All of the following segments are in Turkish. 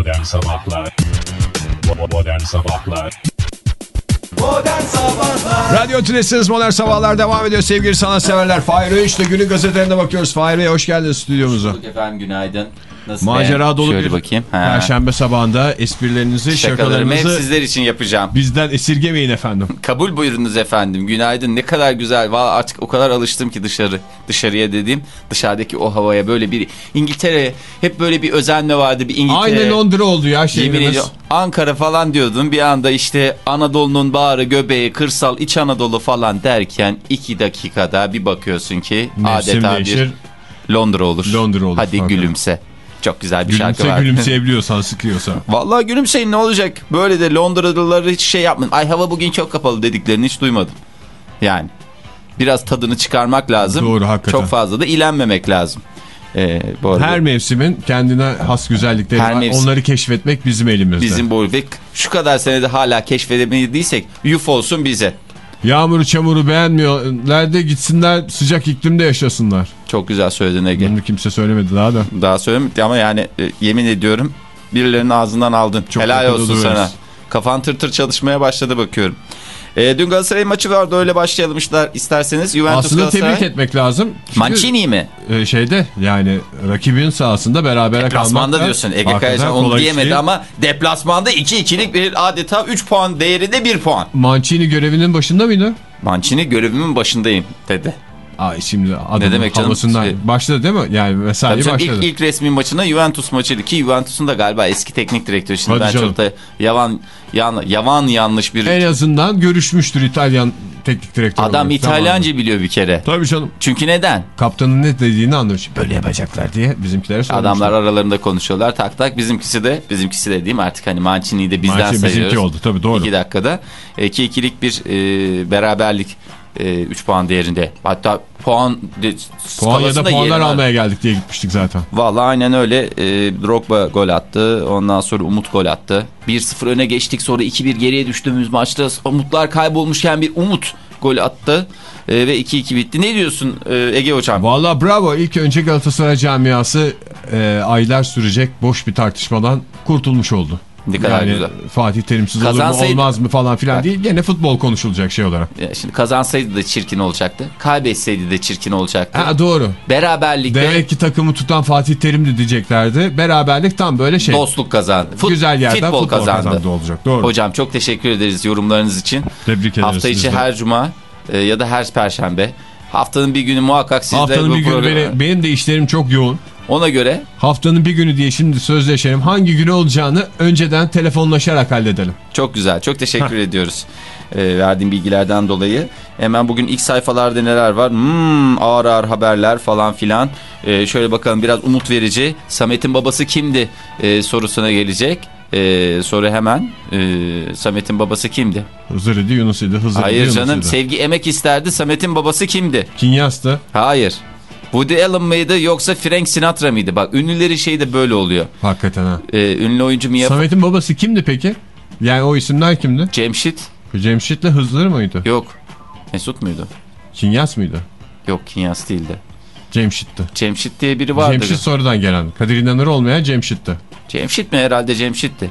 Modern Sabahlar Modern Sabahlar Modern Sabahlar Radyo Tülesi'niz Modern Sabahlar devam ediyor sevgili sanatseverler. Fahir Öğünç'le günün gazetelerine bakıyoruz. Fahir Bey hoş geldiniz stüdyomuza. Efendim günaydın. Nasıl Macera be? dolu Şöyle bir bakayım. Ha. Perşembe sabahında esprilerinizi, Şakalarımı hep şakalarınızı sizler için yapacağım. bizden esirgemeyin efendim. Kabul buyurunuz efendim. Günaydın. Ne kadar güzel. Vallahi artık o kadar alıştım ki dışarı. Dışarıya dediğim dışarıdaki o havaya böyle bir İngiltere hep böyle bir özenme vardı bir İngiltere. Aynı Londra oldu ya şehrimiz. Ankara falan diyordum bir anda işte Anadolu'nun bağrı göbeği kırsal iç Anadolu falan derken iki dakikada bir bakıyorsun ki Mevsim adeta değişir. bir Londra olur. Londra olur, Hadi hakikaten. gülümse. Çok güzel bir şarkı Gülümse var. gülümseyebiliyorsan sıkıyorsa. Vallahi gülümseyin ne olacak? Böyle de Londralıları hiç şey yapmayın. Ay hava bugün çok kapalı dediklerini hiç duymadım. Yani biraz tadını çıkarmak lazım. Doğru, hakikaten. Çok fazla da ilenmemek lazım. Ee, bu arada Her mevsimin kendine has güzellikleri Her var. mevsim- Onları keşfetmek bizim elimizde. bizim bu ve şu kadar senede hala keşfedemediysek yuf olsun bize. Yağmuru çamuru beğenmiyorlar da gitsinler sıcak iklimde yaşasınlar. Çok güzel söyledin Ege. Bunu kimse söylemedi daha da. Daha söylemedim ama yani e, yemin ediyorum birilerinin ağzından aldın. Çok Helal olsun sana. Kafan tır tır çalışmaya başladı bakıyorum. E, dün Galatasaray maçı vardı öyle başlayalım işte isterseniz. Juventus Aslında Galatasaray. tebrik etmek lazım. Çünkü, Mancini mi? e, şeyde yani rakibin sahasında berabere kalmak Deplasmanda da diyorsun. Ege Kayacan onu diyemedi değil. ama deplasmanda 2-2'lik bir adeta 3 puan değerinde 1 puan. Mancini görevinin başında mıydı? Mancini görevimin başındayım dedi. Ay şimdi adamın Ne demek canım? havasından Şey- başladı değil mi? Yani mesai Tabii canım, başladı. ilk, ilk resmi maçına Juventus maçıydı ki Juventus'un da galiba eski teknik direktörü. Şimdi Hadi ben canım. çok da yavan, yan, yavan yanlış bir... En azından görüşmüştür İtalyan teknik direktörü. Adam olarak. İtalyanca biliyor bir kere. Tamam. Tabii canladım. Çünkü neden? Kaptanın ne dediğini anlamış. Böyle yapacaklar diye bizimkilere söylemişler. Adamlar aralarında konuşuyorlar tak tak bizimkisi de bizimkisi de diyeyim artık hani Mancini'yi de bizden Mancini bizimki sayıyoruz. oldu, tabii, doğru. 2 dakikada 2-2'lik bir e, beraberlik 3 puan değerinde. Hatta puan de, Puan ya da puanlar almaya geldik diye gitmiştik zaten. Vallahi aynen öyle. E, Drogba gol attı. Ondan sonra Umut gol attı. 1-0 öne geçtik. Sonra 2-1 geriye düştüğümüz maçta Umutlar kaybolmuşken bir Umut gol attı. E, ve 2-2 bitti. Ne diyorsun e, Ege Hocam? Valla bravo. İlk önce Galatasaray camiası e, aylar sürecek boş bir tartışmadan kurtulmuş oldu. Ne kadar yani güzel. Fatih Terimsiz olur mu Kazansaydı- olmaz mı falan filan değil. Gene futbol konuşulacak şey olarak. Ya Şimdi kazansaydı da çirkin olacaktı. Kaybetseydi de çirkin olacaktı. Ha doğru. Beraberlikte Demek ki takımı tutan Fatih Terim'di diyeceklerdi. Beraberlik tam böyle şey. dostluk kazandı. Fut- Güzel yerden futbol, kazandı. kazandı olacak. Doğru. Hocam çok teşekkür ederiz yorumlarınız için. Tebrik ederiz Hafta içi de. her cuma e, ya da her perşembe. Haftanın bir günü muhakkak sizde Haftanın bir günü beni- benim de işlerim çok yoğun. Ona göre Haftanın bir günü diye şimdi sözleşelim. Hangi günü olacağını önceden telefonlaşarak halledelim. çok güzel. Çok teşekkür ediyoruz. E, verdiğim bilgilerden dolayı. Hemen bugün ilk sayfalarda neler var? Hmm, ağır ağır haberler falan filan. E, şöyle bakalım biraz umut verici. Samet'in babası kimdi e, sorusuna gelecek. E, soru hemen. E, Samet'in babası kimdi? Hızır idi Yunus idi. Hızır idi, Hayır Yunus canım idi. sevgi emek isterdi. Samet'in babası kimdi? Kinyas'tı. Hayır. Woody Allen mıydı yoksa Frank Sinatra mıydı? Bak ünlülerin şeyi de böyle oluyor. Hakikaten ha. Ee, ünlü oyuncu Mia Samet'in babası kimdi peki? Yani o isimler kimdi? Cemşit Cemşit'le Hızır mıydı? yok. Mesut muydu? Kinyas mıydı? Yok Kinyas değildi. Cemşit'ti. Cemşit diye biri vardı. Cemşit sonradan gelen. Kadir İnanır olmayan Cemşit'ti. Cemşit mi herhalde Cemşit'ti.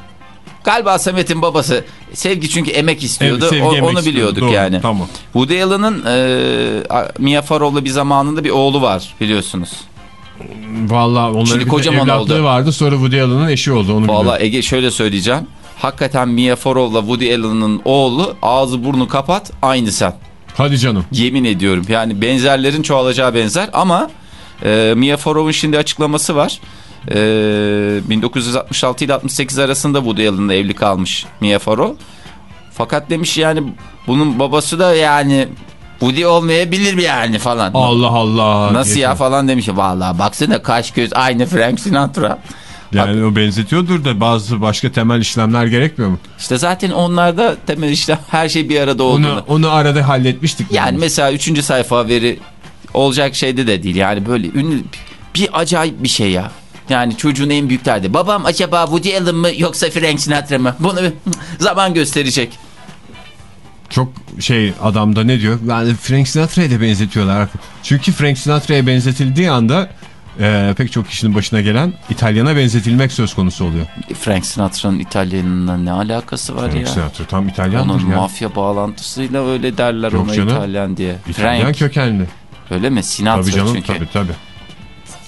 Galiba Samet'in babası sevgi çünkü emek istiyordu. Evet, sevgi O- emek onu istiyordu. biliyorduk Doğru, yani. Tamam. Woody Allen'ın e, Mia Farrow'la bir zamanında bir oğlu var biliyorsunuz. Vallahi onların Şimdi bir kocaman evlatlığı oldu. vardı. Sonra Woody Allen'ın eşi oldu. Onu. Valla Ege şöyle söyleyeceğim. Hakikaten Mia Farrow'la Woody Allen'ın oğlu ağzı burnu kapat aynı sen. Hadi canım. Yemin ediyorum. Yani benzerlerin çoğalacağı benzer ama e, Mia Farrow'un şimdi açıklaması var. E, 1966 ile 68 arasında Woody Allen'la evli kalmış Mia Farrow. Fakat demiş yani bunun babası da yani Woody olmayabilir yani falan. Allah Allah. Nasıl ya Yeter. falan demiş. Vallahi baksana kaş göz aynı Frank Sinatra. Yani o benzetiyordur da bazı başka temel işlemler gerekmiyor mu? İşte zaten onlarda temel işte her şey bir arada olduğunu. Onu, onu arada halletmiştik. Yani mesela 3. sayfa veri olacak şeyde de değil. Yani böyle ünlü bir acayip bir şey ya. Yani çocuğun en büyük derdi. Babam acaba Woody Allen mı yoksa Frank Sinatra mı? Bunu zaman gösterecek. Çok şey adamda ne diyor? Yani Frank Sinatra'ya da benzetiyorlar. Çünkü Frank Sinatra'ya benzetildiği anda e, pek çok kişinin başına gelen İtalyana benzetilmek söz konusu oluyor. Frank Sinatra'nın İtalyan'la ne alakası var Frank ya? Sinatra tam İtalyandır Onun ya. mafya bağlantısıyla öyle derler Yok ona canım. İtalyan diye. İtalyan Frank kökenli. öyle mi? Sinatra Tabii canım çünkü. tabii tabii.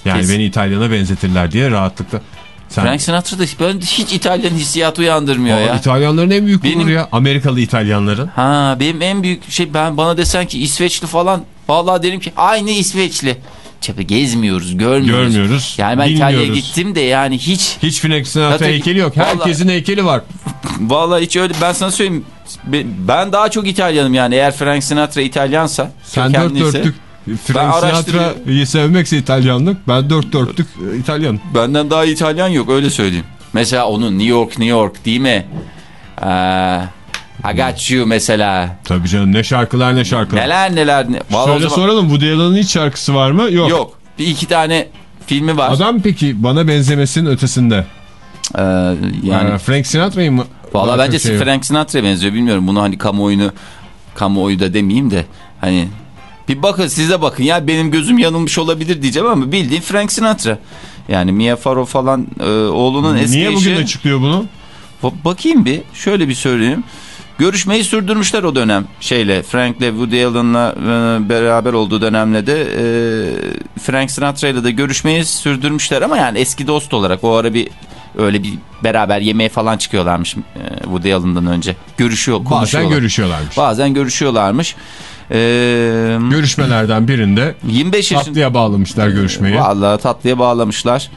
Yani Kesin. beni İtalyana benzetirler diye rahatlıkla. Sen, Frank Sinatra da ben hiç İtalyan hissiyatı uyandırmıyor Aa, ya. İtalyanların en büyük Benim- gururu ya. Amerikalı İtalyanların. Ha benim en büyük şey ben bana desen ki İsveçli falan vallahi derim ki aynı İsveçli. Çapı gezmiyoruz, görmüyoruz. Görmüyoruz, Yani ben İtalya'ya gittim de yani hiç Hiç Frank Sinatra heykeli yok. Vallahi- Herkesin heykeli var. vallahi hiç öyle ben sana söyleyeyim. be- Ben daha çok İtalyanım yani eğer Frank Sinatra İtalyansa, Sen dört dörtlük Frank. Sinatra'yı sevmekse İtalyanlık. Ben dört dörtlük İtalyan. Benden daha İtalyan yok öyle söyleyeyim. Mesela onun New York New York değil mi? Ee, I got you mesela. Tabii canım ne şarkılar ne şarkılar. Neler neler. Ne... Vallahi zaman- soralım Woody Allen'ın hiç şarkısı var mı? Yok. Yok. Bir iki tane filmi var. Adam peki bana benzemesinin ötesinde. Ee, yani Ee, Frank Sinatra'yı mı? Valla bence şey- Frank Sinatra'ya benziyor. Bilmiyorum bunu hani kamuoyunu kamuoyu da demeyeyim de hani bir bakın size bakın ya benim gözüm yanılmış olabilir diyeceğim ama bildiğin Frank Sinatra. Yani Mia Farrow falan e, oğlunun eski Niye bugün eşi. açıklıyor bunu? Ba- Bakayım bir şöyle bir söyleyeyim. Görüşmeyi sürdürmüşler o dönem şeyle Frank'le Woody Allen'la e, beraber olduğu dönemle de e, Frank Sinatra'yla da görüşmeyi sürdürmüşler ama yani eski dost olarak o ara bir öyle bir beraber yemeğe falan çıkıyorlarmış e, Woody Allen'dan önce. Görüşüyor, Bazen konuşuyorlar. görüşüyorlarmış. Bazen görüşüyorlarmış. E, Görüşmelerden birinde 25 yaşında tatlıya bağlamışlar görüşmeyi. Vallahi tatlıya bağlamışlar.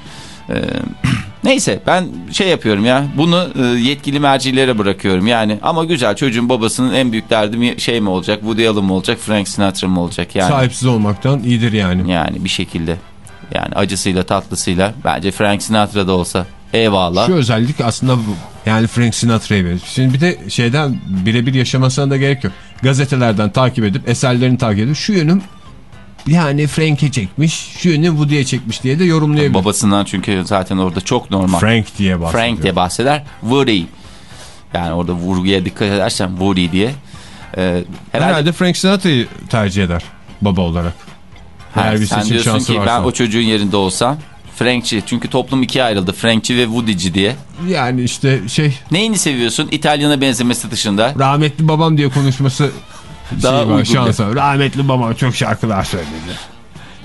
Ee, neyse ben şey yapıyorum ya bunu e, yetkili mercilere bırakıyorum yani ama güzel çocuğun babasının en büyük derdi şey mi olacak Woody Allen mı olacak Frank Sinatra mı olacak yani Sahipsiz olmaktan iyidir yani. yani bir şekilde yani acısıyla tatlısıyla bence Frank Sinatra da olsa eyvallah Şu özellik aslında bu. Yani Frank Sinatra'ya benziyor. Şimdi bir de şeyden birebir yaşamasına da gerek yok. Gazetelerden takip edip eserlerini takip edip şu yönüm yani Frank'e çekmiş, şu yönü Woody'ye çekmiş diye de yorumlayabilir. babasından çünkü zaten orada çok normal Frank diye bahsediyor. Frank diye bahseder Woody yani orada vurguya dikkat edersen Woody diye Ee, herhalde Herhalde Frank Sinatra'yı tercih eder baba olarak. Ha, Eğer bir sen diyorsun ki varsa. ben o çocuğun yerinde olsam Frankçi çünkü toplum ikiye ayrıldı. Frankçi ve Woody'ci diye. Yani işte şey Neyini seviyorsun İtalyan'a benzemesi dışında? rahmetli babam diye konuşması Daha şey var, şansa. Rahmetli babam çok şarkılar söyledi.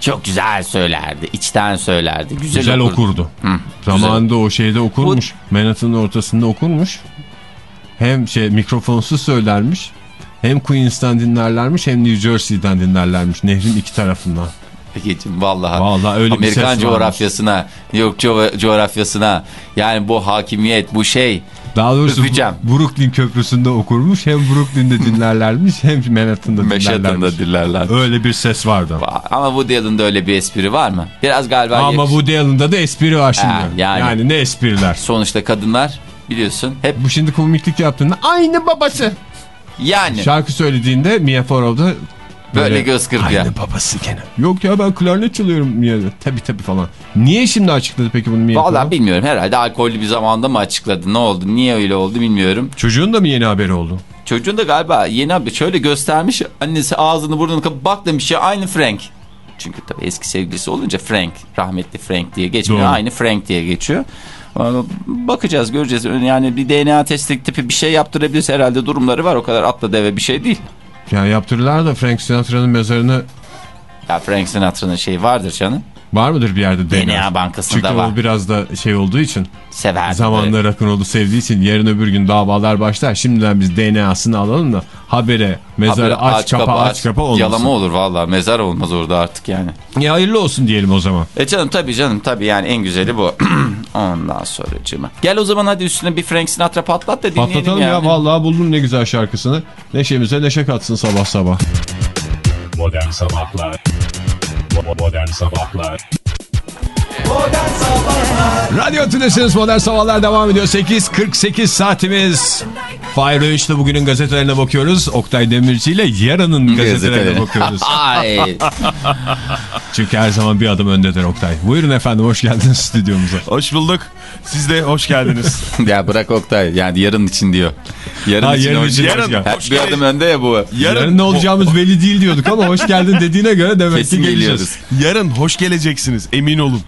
Çok güzel söylerdi. içten söylerdi. Güzel, Güzel okurdu. okurdu. Hı, Zamanında o şeyde okurmuş. Manhattan'ın ortasında okurmuş. Hem şey mikrofonsuz söylermiş. Hem Queens'ten dinlerlermiş hem New Jersey'den dinlerlermiş. Nehrin iki tarafından. Pekiciğim vallahi. Vallahi öyle Amerikan coğrafyasına, New York co- coğrafyasına yani bu hakimiyet, bu şey. Daha doğrusu Öpeceğim. Brooklyn Köprüsü'nde okurmuş. Hem Brooklyn'de dinlerlermiş hem Manhattan'da dinlerlermiş. dillerler. Öyle bir ses vardı. Ama Woody Allen'da öyle bir espri var mı? Biraz galiba Ama yakış- Woody Allen'da da espri var şimdi. Ha, yani. yani. ne espriler. Sonuçta kadınlar biliyorsun hep Bu şimdi komiklik yaptığında aynı babası. yani Şarkı söylediğinde Mia Farrow'da böyle göz kırpıyor. Aynı babası gene. Yok ya ben klarnet çalıyorum Mia'da. Tabii tabii falan. Niye şimdi açıkladı peki bunu Farrow? bilmiyorum. Herhalde alkollü bir zamanda mı açıkladı? Ne oldu? Niye öyle oldu bilmiyorum. Çocuğun da mı yeni haberi oldu? Çocuğun da galiba yeni abi şöyle göstermiş. Annesi ağzını burnunu kapıp bak demiş ya aynı Frank. Çünkü tabii eski sevgilisi olunca Frank, rahmetli Frank diye geçmiyor. Doğru. Aynı Frank diye geçiyor. Bakacağız göreceğiz. Yani bir DNA testi tipi bir şey yaptırabiliriz herhalde durumları var. O kadar atla deve bir şey değil. Yani yaptırırlar da Frank Sinatra'nın mezarını Ya Frank Sinatra'nın şeyi vardır canım. Var mıdır bir yerde DNA? DNA bankasında Çünkü var. o biraz da şey olduğu için Severdi. zamanında rock'n'roll'u sevdiği için yarın öbür gün davalar başlar. Şimdiden biz DNA'sını alalım da habere mezarı Haberi aç, kapa aç kapa olmasın. Yalama olur valla mezar olmaz orada artık yani. Ya hayırlı olsun diyelim o zaman. E canım tabii canım tabii yani en güzeli bu. Ondan sonra cıma. Gel o zaman hadi üstüne bir Frank Sinatra patlat da dinleyelim Patlatalım yani. ya vallahi buldum ne güzel şarkısını. Neşemize neşe katsın sabah sabah. Modern Sabahlar Modern Sabahlar Modern Sabahlar Radyo Tülesi'niz Modern Sabahlar devam ediyor. 8.48 saatimiz. Fahir Öğünç'le bugünün gazetelerine bakıyoruz. Oktay Demirci ile yarının gazetelerine Gazeteleri. bakıyoruz. Ay. Çünkü her zaman bir adım öndedir Oktay. Buyurun efendim hoş geldiniz stüdyomuza. Hoş bulduk. Siz de hoş geldiniz. ya bırak Oktay. Yani yarın için diyor. Yarın Ha, için yarın hoş için geldin. hoş Bir geldin. adım önde ya bu. Yarın ne olacağımız belli değil diyorduk ama hoş geldin dediğine göre demek Kesin ki geleceğiz. geliyoruz. Yarın hoş geleceksiniz emin olun.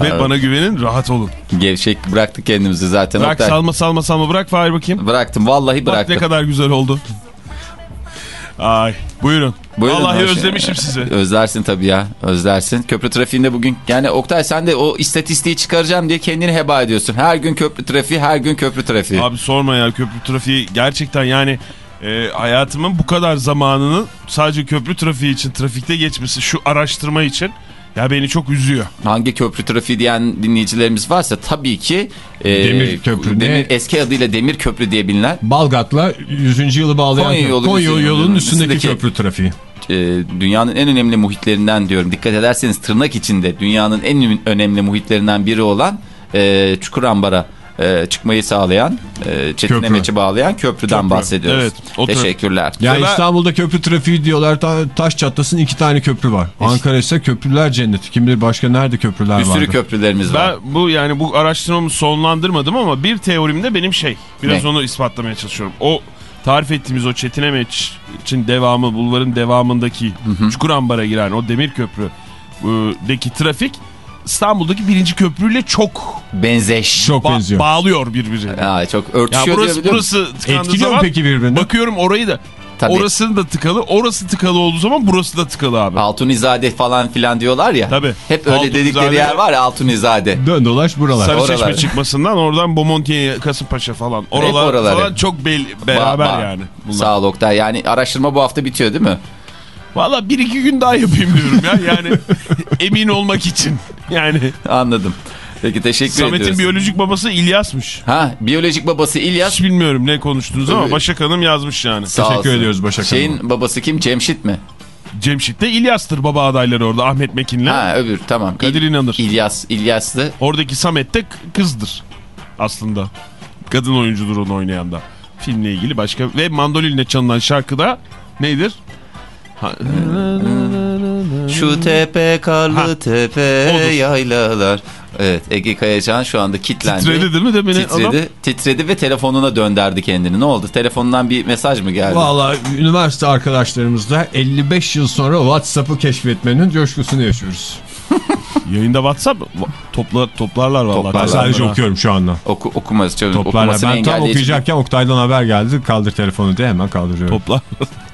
Ve Evet. bana güvenin rahat olun. Gevşek bıraktık kendimizi zaten Bırak Oktay. salma salma salma bırak Fahir bakayım. Bıraktım vallahi Bak bıraktım. ne kadar güzel oldu. Ay buyurun. Buyurun, Vallahi hoş- özlemişim sizi. Özlersin tabii ya. Özlersin. Köprü trafiğinde bugün yani Oktay sen de o istatistiği çıkaracağım diye kendini heba ediyorsun. Her gün köprü trafiği, her gün köprü trafiği. Abi sorma ya köprü trafiği gerçekten yani e, hayatımın bu kadar zamanını sadece köprü trafiği için trafikte geçmesi şu araştırma için ya beni çok üzüyor. Hangi köprü trafiği diyen dinleyicilerimiz varsa tabii ki e, Demir köprü, demir, eski adıyla demir köprü diye bilinen Balgat'la 100. yılı bağlayan Konya yolu, Konya yolunun yolunun üstündeki üstündeki- köprü trafiği. e, dünyanın en önemli muhitlerinden diyorum. Dikkat ederseniz tırnak içinde dünyanın en önemli muhitlerinden biri olan e, Çukurambar'a e, çıkmayı sağlayan, e, Çetin Köprü. Emeç'i bağlayan köprüden Köprü. bahsediyoruz. Evet, o Teşekkürler. Yani Mesela- İstanbul'da köprü trafiği diyorlar. Ta- taş çatlasın iki tane köprü var. Ankara ise köprüler cenneti. Kim bilir başka nerede köprüler Bir var. sürü köprülerimiz var. Ben bu yani bu araştırmamı sonlandırmadım ama bir teorimde benim şey biraz Ne? onu ispatlamaya çalışıyorum. O tarif ettiğimiz o Çetin Emeç için devamı bulvarın devamındaki Çukurambar'a giren o demir köprüdeki trafik İstanbul'daki birinci köprüyle çok Benzeş. Çok ba- benziyor. bağlıyor birbirine. Ha, çok Ya örtüşüyor burası diyor, burası tıkandığı Etkiliyor zaman peki birbirini? bakıyorum orayı da Tabii. orasının da tıkalı orası tıkalı olduğu zaman burası da tıkalı abi. Altunizade falan filan diyorlar ya. Tabii. Hep öyle Altunizade- dedikleri yer var ya Altunizade. Dön dolaş buralar. Sarı oralar. Çıkmasından oradan Bomontiye, Kasımpaşa falan. Oralar oraları. falan çok bel- beraber Ba- ba- yani. Bunlar. Sağ ol Oktay. Yani araştırma bu hafta bitiyor değil mi? Valla bir iki gün daha yapayım diyorum ya. Yani emin olmak için. Yani Anladım. Peki teşekkür Samet'in ediyoruz. biyolojik babası İlyas'mış. Ha, biyolojik babası İlyas. Hiç bilmiyorum ne konuştunuz ama Evet. Başak Hanım yazmış yani. Sağ Teşekkür olsun. ediyoruz Başak Şeyin babası kim? Cemşit mi? Cemşit de İlyas'tır baba adayları orada Ahmet Mekin'le. Ha öbür tamam. Kadir İl- İnanır. İlyas, İlyas'tı. Oradaki Samet de kızdır aslında. Kadın oyuncudur onu oynayan da. Filmle ilgili başka ve mandolinle çalınan şarkıda nedir? Ha- Şu tepe karlı Ha, tepe odur. yaylalar. Evet Ege Kayacan şu anda kitlendi. Titredi değil mi de beni Titredi, adam? titredi ve telefonuna dönderdi kendini. Ne oldu? Telefonundan bir mesaj mı geldi? Valla üniversite arkadaşlarımızla 55 yıl sonra WhatsApp'ı keşfetmenin coşkusunu yaşıyoruz. Yayında WhatsApp Toplar, toplarlar vallahi. Toplarlar. Ben sadece okuyorum şu anda. Oku, okumaz, çabuk, Toplarla. okumasını Ben tam okuyacakken Oktay'dan haber geldi. Kaldır telefonu diye hemen kaldırıyorum. Toplar.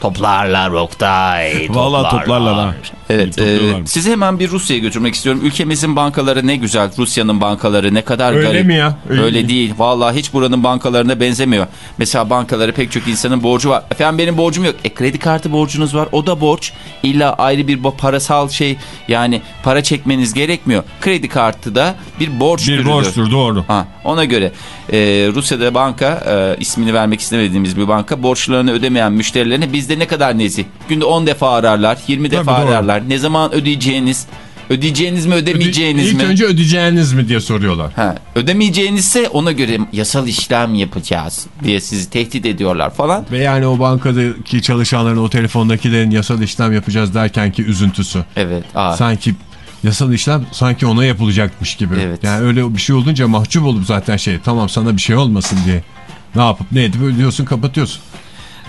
Toplarlar Oktay. Vallahi toplarlar ha. Evet, e, sizi hemen bir Rusya'ya götürmek istiyorum. Ülkemizin bankaları ne güzel. Rusya'nın bankaları ne kadar Öyle garip. mi ya? Öyle, Öyle değil. Vallahi hiç buranın bankalarına benzemiyor. Mesela bankaları pek çok insanın borcu var. Efendim benim borcum yok. E kredi kartı borcunuz var. O da borç. İlla ayrı bir parasal şey yani para çekmeniz gerekmiyor. Kredi kartı da bir borç Bir borçtur doğru. Ha, ona göre e, Rusya'da banka e, ismini vermek istemediğimiz bir banka borçlarını ödemeyen müşterilerine bizde ne kadar nezih. Günde 10 defa ararlar 20 defa Tabii, doğru. ararlar. Ne zaman ödeyeceğiniz ödeyeceğiniz mi ödemeyeceğiniz İlk mi? önce ödeyeceğiniz mi diye soruyorlar. Ha, ödemeyeceğinizse ona göre yasal işlem yapacağız diye sizi tehdit ediyorlar falan. Ve yani o bankadaki çalışanların o telefondakilerin yasal işlem yapacağız derken ki üzüntüsü. Evet. Aa, Sanki yasal işlem sanki ona yapılacakmış gibi. Evet. Yani öyle bir şey olunca mahcup olup zaten şey tamam sana bir şey olmasın diye. Ne yapıp ne edip ödüyorsun kapatıyorsun.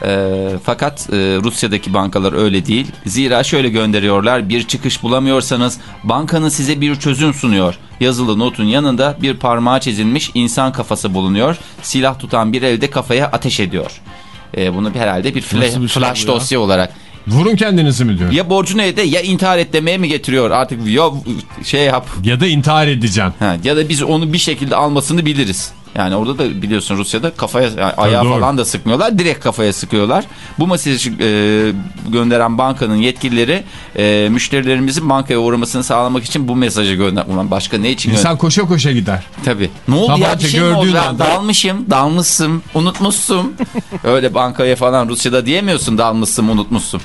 E, fakat e, Rusya'daki bankalar öyle değil. Zira şöyle gönderiyorlar. Bir çıkış bulamıyorsanız bankanın size bir çözüm sunuyor. Yazılı notun yanında bir parmağı çizilmiş insan kafası bulunuyor. Silah tutan bir elde kafaya ateş ediyor. E, bunu bir- herhalde bir, fla- bir şey flash ya? dosya olarak. Vurun kendinizi mi diyor. Ya, Ya borcunu öde ya intihar et demeye mi getiriyor artık ya şey yap. da intihar edeceğim. Ha, ya da biz onu bir şekilde almasını biliriz. Yani orada da biliyorsun Rusya'da kafaya yani ayağa doğru. falan da sıkmıyorlar. Direkt kafaya sıkıyorlar. Bu mesajı e, gönderen bankanın yetkilileri e, müşterilerimizin bankaya uğramasını sağlamak için bu mesajı gönder. Ulan başka ne için? İnsan koşa koşa gider. Tabii. Ne oldu ya Tabanca bir şey mi oldu? anda- Dalmışım, dalmışsın, unutmuşsun. Öyle bankaya falan Rusya'da diyemiyorsun dalmışsın, unutmuşsun.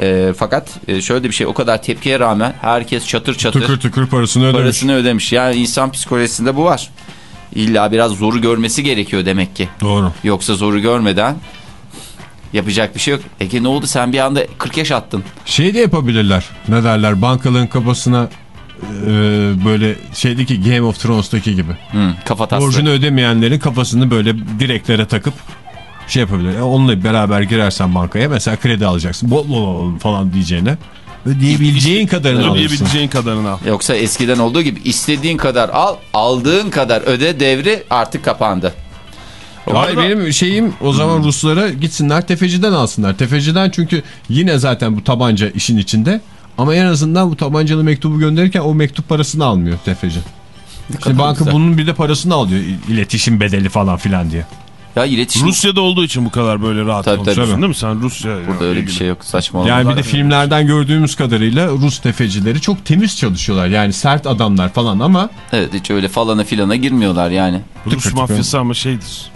E, fakat e, şöyle bir şey o kadar tepkiye rağmen herkes çatır çatır Tıkır tıkır parasını ödemiş. parasını ödemiş. Yani insan psikolojisinde bu var. İlla biraz zoru görmesi gerekiyor demek ki. Doğru. Yoksa zoru görmeden yapacak bir şey yok. Ege ne oldu sen bir anda 40 yaş attın. Şey de yapabilirler. Ne derler bankaların kafasına e, böyle şeydeki Game of Thrones'taki gibi. Hı, kafa taslı. Borcunu ödemeyenlerin kafasını böyle direklere takıp şey yapabilir. Yani onunla beraber girersen bankaya mesela kredi alacaksın. Bol bol bol falan diyeceğine. Ödeyebileceğin kadarını alırsın. Ödeyebileceğin kadarını al. Yoksa eskiden olduğu gibi istediğin kadar al, aldığın kadar öde devri artık kapandı. Hayır benim şeyim o zaman Ruslara gitsinler tefeciden alsınlar. Tefeciden çünkü yine zaten bu tabanca işin içinde. Ama en azından bu tabancalı mektubu gönderirken o mektup parasını almıyor tefeci. Şimdi banka güzel. bunun bir de parasını alıyor. İletişim bedeli falan filan diye. Ya iletişim Rusya'da olduğu için bu kadar böyle rahat Tabii, konuşuyorsun tabii. değil mi? Sen Rusya... burada öyle bir şey yok saçmalama. Yani bir de filmlerden gördüğümüz kadarıyla Rus tefecileri çok temiz çalışıyorlar. Yani sert adamlar falan ama Evet hiç öyle falana filana girmiyorlar yani. Rus tıkır tıkır. mafyası ama şeydir.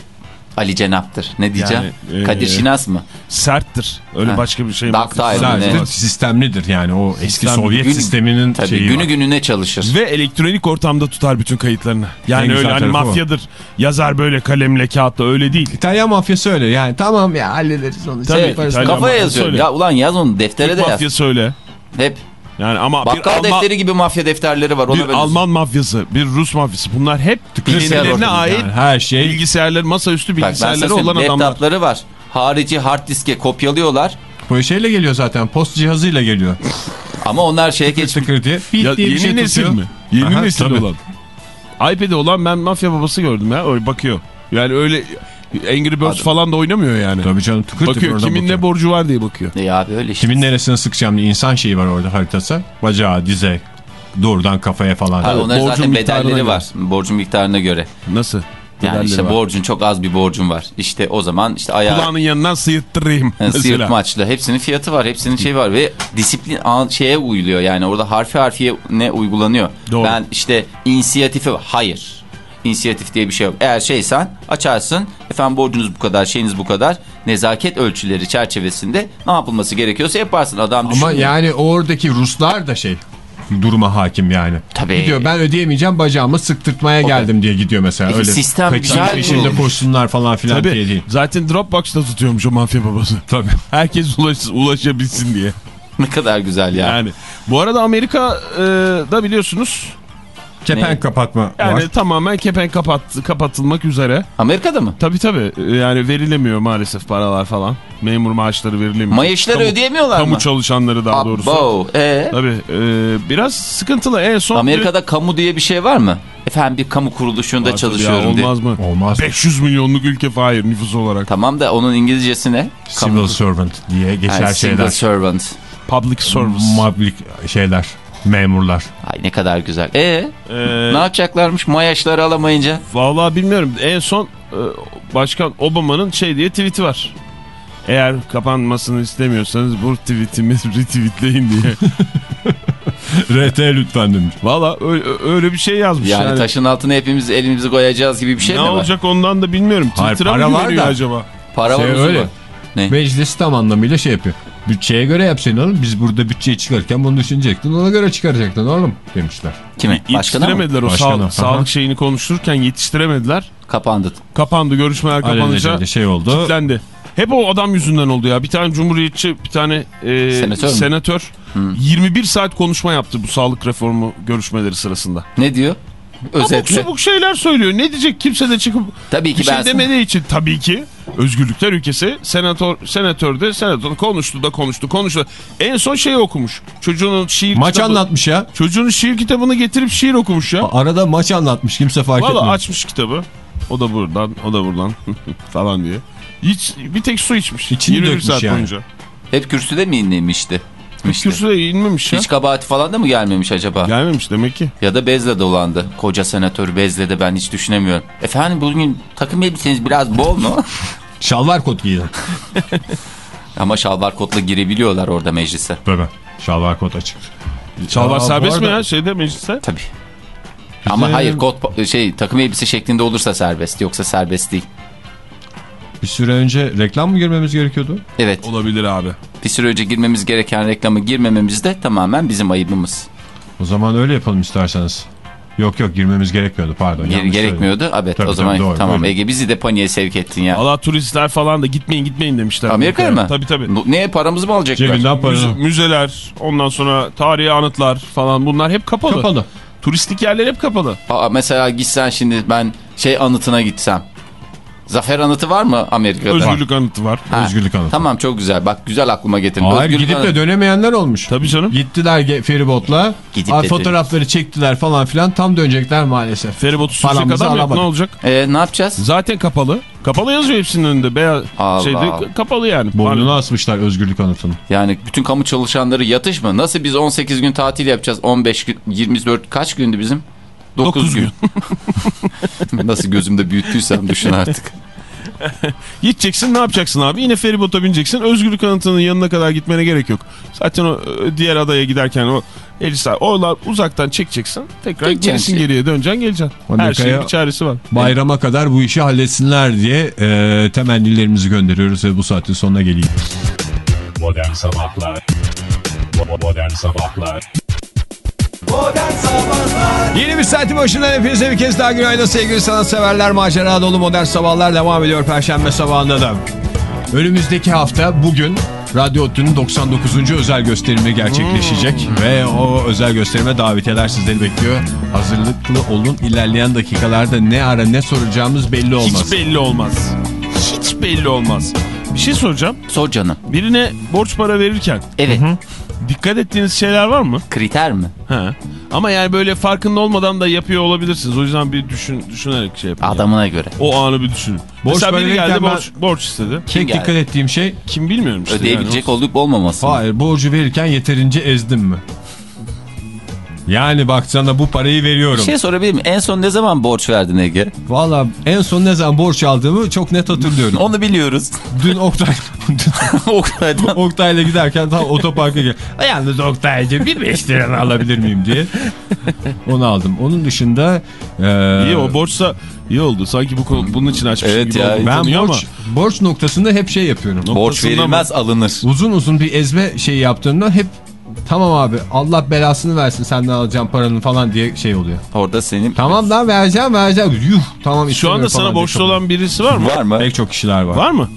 Ali Cenap'tır. Ne diyeceğim? Yani, e, Kadir Şinas mı? Serttir. Öyle Ha. başka bir şey serttir, ne? sistemlidir. Yani o eski Sistemli. Sovyet Gün- sisteminin Tabii şeyi günü var. gününe çalışır. Ve elektronik ortamda tutar bütün kayıtlarını. Yani En öyle hani tarafı o. mafyadır. Yazar böyle kalemle kağıtla öyle değil. İtalyan mafyası öyle. Yani tamam ya hallederiz onu. Tabii, şey yaparız. İtalyan Kafaya yazıyor. öyle. Ya ulan yaz onu deftere Türk de yaz. mafyası öyle. Hep Yani ama bir bakkal Alman, defteri gibi mafya defterleri var. Ona bir Alman mafyası, bir Rus mafyası. Bunlar hep kendilerine ait Yani her şey bilgisayarları, masaüstü bilgisayarları olan adamlar. laptopları var. Harici hard diske kopyalıyorlar. bu şeyle geliyor zaten. Post cihazıyla geliyor. Ama onlar şeye geç Tıkır diye. Ya, diye bir yeni şey nesil tutuyor. mi? Yeni Aha, nesil tabii. olan. iPad'i olan ben mafya babası gördüm ya. Öyle bakıyor. Yani öyle Angry Birds Hadi. falan da oynamıyor yani. Tabii canım tıkır tıkır bakıyor oradan kimin bakıyor. ne borcu var diye bakıyor. Ya abi öyle işte. Kimin neresine sıkacağım diye insan şeyi var orada haritası. Bacağı, dize, doğrudan kafaya falan. Abi onların borcun zaten bedelleri göre. var. Borcun miktarına göre. Nasıl? Yani Bedelleri işte var. borcun çok az bir borcun var. İşte o zaman işte ayağı Kulağının yanından sıyırttırayım. Yani sıyırtmaçlı. Hepsinin fiyatı var. Hepsinin şeyi var ve disiplin şeye uyuluyor. Yani orada harfi harfiye ne uygulanıyor. Doğru. Ben işte inisiyatifi hayır. İnisiyatif diye bir şey yok. Eğer şeysen açarsın. Efendim borcunuz bu kadar, şeyiniz bu kadar. Nezaket ölçüleri çerçevesinde ne yapılması gerekiyorsa yaparsın. Adam Ama düşünmüyor. yani oradaki Ruslar da şey duruma hakim yani. Tabii. Gidiyor ben ödeyemeyeceğim bacağımı sıktırtmaya geldim diye gidiyor mesela. Peki Öyle sistem mi peşinde koşsunlar falan filan diye Tabii. değil. Zaten Dropbox'ta tutuyormuş o mafya babası. Tabii. Herkes ulaş, ulaşabilsin diye. ne kadar güzel ya. Yani bu arada Amerika'da biliyorsunuz Kepenk Ne? kapatma yani var. tamamen kepenk kapat, kapatılmak üzere. Amerika'da mı? Tabii tabii yani verilemiyor maalesef paralar falan. Memur maaşları verilemiyor. Mayışları Kamu- ödeyemiyorlar Kamu mı? çalışanları daha doğrusu. Abo. Ee? Tabii e, biraz sıkıntılı. En son Amerika'da kamu diye bir şey var mı? Efendim bir kamu kuruluşunda Var tabii çalışıyorum ya, diye. olmaz mı? Olmaz. 500 milyonluk ülke hayır nüfus olarak. Tamam da onun İngilizcesi ne? Civil servant diye geçer Yani şeyler. Civil servant. Public service. Mablik şeyler. Memurlar. Ay ne kadar güzel. E Ee, ne yapacaklarmış mayaşları alamayınca? Vallahi bilmiyorum. En son e, Başkan Obama'nın şey diye tweet'i var. Eğer kapanmasını istemiyorsanız bu tweetimi retweetleyin diye. RT lütfen demiş. Valla öyle, öyle bir şey yazmış. Yani, Yani, taşın altına hepimiz elimizi koyacağız gibi bir şey ne mi var? olacak ondan da bilmiyorum. Hayır, Twitter'a para mı da. acaba? Para Şey var öyle. Ne? Meclis tam anlamıyla şey yapıyor. Bütçeye göre yapsaydın oğlum. Biz burada bütçeyi çıkarırken bunu düşünecektin. Ona göre çıkaracaktın oğlum demişler. Kime? Başkana mı? Yetiştiremediler o Başkana, sağ- aha. sağlık şeyini konuştururken yetiştiremediler. Kapandı. Kapandı görüşmeler kapanınca şey oldu. kilitlendi. Hep o adam yüzünden oldu ya. Bir tane cumhuriyetçi, bir tane e, Senatör senatör 21 saat konuşma yaptı bu sağlık reformu görüşmeleri sırasında. Ne diyor? Abuk Özetle. subuk şeyler söylüyor. Ne diyecek kimse de çıkıp Tabii ki bir şey ben demediği için tabii ki özgürlükler ülkesi senatör senatör de senatör konuştu da konuştu konuştu. En son şeyi okumuş. Çocuğunun şiir Maç kitabı, anlatmış ya. Çocuğunun şiir kitabını getirip şiir okumuş ya. Arada maç anlatmış. Kimse fark Valla etmiyor. açmış kitabı. O da buradan, o da buradan falan diye. Hiç bir tek su içmiş. İçini 21 dökmüş saat yani. boyunca. hep kürsüde mi inlemişti? Hiç kürsüde inmemiş ya. Hiç kabahati falan da mı gelmemiş acaba? Gelmemiş demek ki. Ya da bezle dolandı. Koca senatör bezle de ben hiç düşünemiyorum. Efendim bugün takım elbiseniz biraz bol mu? Şalvar kot giyin. Ama şalvar kotla girebiliyorlar orada meclise. Tabii. Şalvar kot açık. Aa, bu serbest mi arada- ya şeyde mecliste? Tabii. Ama hayır kot şey takım elbise şeklinde olursa serbest yoksa serbest değil. Bir süre önce reklam mı girmemiz gerekiyordu? Evet. Olabilir abi. Bir süre önce girmemiz gereken reklamı girmememiz de tamamen bizim ayıbımız. O zaman öyle yapalım isterseniz. Yok yok girmemiz gerekmiyordu pardon. Yanlış gerekmiyordu. Evet Tabii, o zaman tabii, doğru, tamam öyle. Ege bizi de paniğe sevk ettin ya. Valla turistler falan da gitmeyin gitmeyin demişler. Amerika'ya mı? Tabii tabii. Bu- Neye paramızı mı alacaklar? Cebinden paranı. Müze- müzeler, ondan sonra tarihi anıtlar falan bunlar hep kapalı. Kapalı. Turistik yerler hep kapalı. Aa, mesela gitsen şimdi ben şey anıtına gitsem. Zafer anıtı var mı Amerika'da? Özgürlük anıtı var. Ha, Özgürlük anıtı. Tamam çok güzel. Bak güzel aklıma getirdin. Hayır Özgürlük gidip de anıtı. dönemeyenler olmuş. Tabii canım. Gittiler feribotla. Gidip Aa, de fotoğrafları çektiler falan filan. Tam dönecekler maalesef. Feribotu sürecek adam yok. Ne olacak? Ee, ne yapacağız? Zaten kapalı. Kapalı yazıyor hepsinin önünde. Beyaz Allah şeyde kapalı yani. Boynuna asmışlar özgürlük anıtını. Yani bütün kamu çalışanları yatış mı? Nasıl biz 18 gün tatil yapacağız? 15 gün, 24 kaç gündü bizim? 9 Dokuz gün. Nasıl gözümde büyüttüysem düşün artık. Gideceksin ne yapacaksın abi? Yine feribota bineceksin. Özgürlük anıtının yanına kadar gitmene gerek yok. Zaten o ö, diğer adaya giderken o 50 saat oralar uzaktan çekeceksin. Tekrar Gideceksin. geriye döneceksin geleceksin. Her şeyin bir çaresi var. Bayrama kadar bu işi halletsinler diye e, temennilerimizi gönderiyoruz ve bu saatin sonuna geleyim. Modern Sabahlar Modern Sabahlar Yeni bir saatin başından hepinize bir kez daha günaydın sevgili sanatseverler. Macera dolu modern sabahlar devam ediyor Perşembe sabahında da. Önümüzdeki hafta bugün Radyo Otlu'nun 99. özel gösterimi gerçekleşecek. Ve o özel gösterime davetiyeler sizleri bekliyor. Hazırlıklı olun ilerleyen dakikalarda ne ara ne soracağımız belli olmaz. Hiç belli olmaz. Hiç belli olmaz. Bir şey soracağım. Sor canım. Birine borç para verirken Evet. dikkat ettiğiniz şeyler var mı? Kriter mi? He. Ama yani böyle farkında olmadan da yapıyor olabilirsiniz. O yüzden bir düşün, düşünerek şey yapın. yani. Adamına göre. O anı bir düşünün. Borç Mesela biri geldi borç, borç istedi. Tek geldi? dikkat ettiğim şey Kim bilmiyorum işte. Ödeyebilecek yani. olup olmaması. hayır borcu verirken yeterince ezdim mi? Yani bak sana bu parayı veriyorum. Bir şey sorabilir miyim? En son ne zaman borç verdin Ege? Valla en son ne zaman borç aldığımı çok net hatırlıyorum. Onu biliyoruz. Dün Oktay, Oktay'dan. Oktay'la giderken tam otoparka gel. Yalnız Oktay'cı bir 5 liranı alabilir miyim diye. Onu aldım. Onun dışında e, İyi o borçsa iyi oldu. Sanki bu konu, bunun için açmış Evet gibi ya. oldu ben borç, borç noktasında hep şey yapıyorum. Borç verilmez alınır. Uzun uzun bir ezme şey yaptığımda hep tamam abi Allah belasını versin senden alacağım paranın falan diye şey oluyor. Orada senin Tamam lan vereceğim vereceğim. Yuh tamam Şu anda sana borçlu olan birisi var mı? var mı? Pek çok kişiler var. Var mı?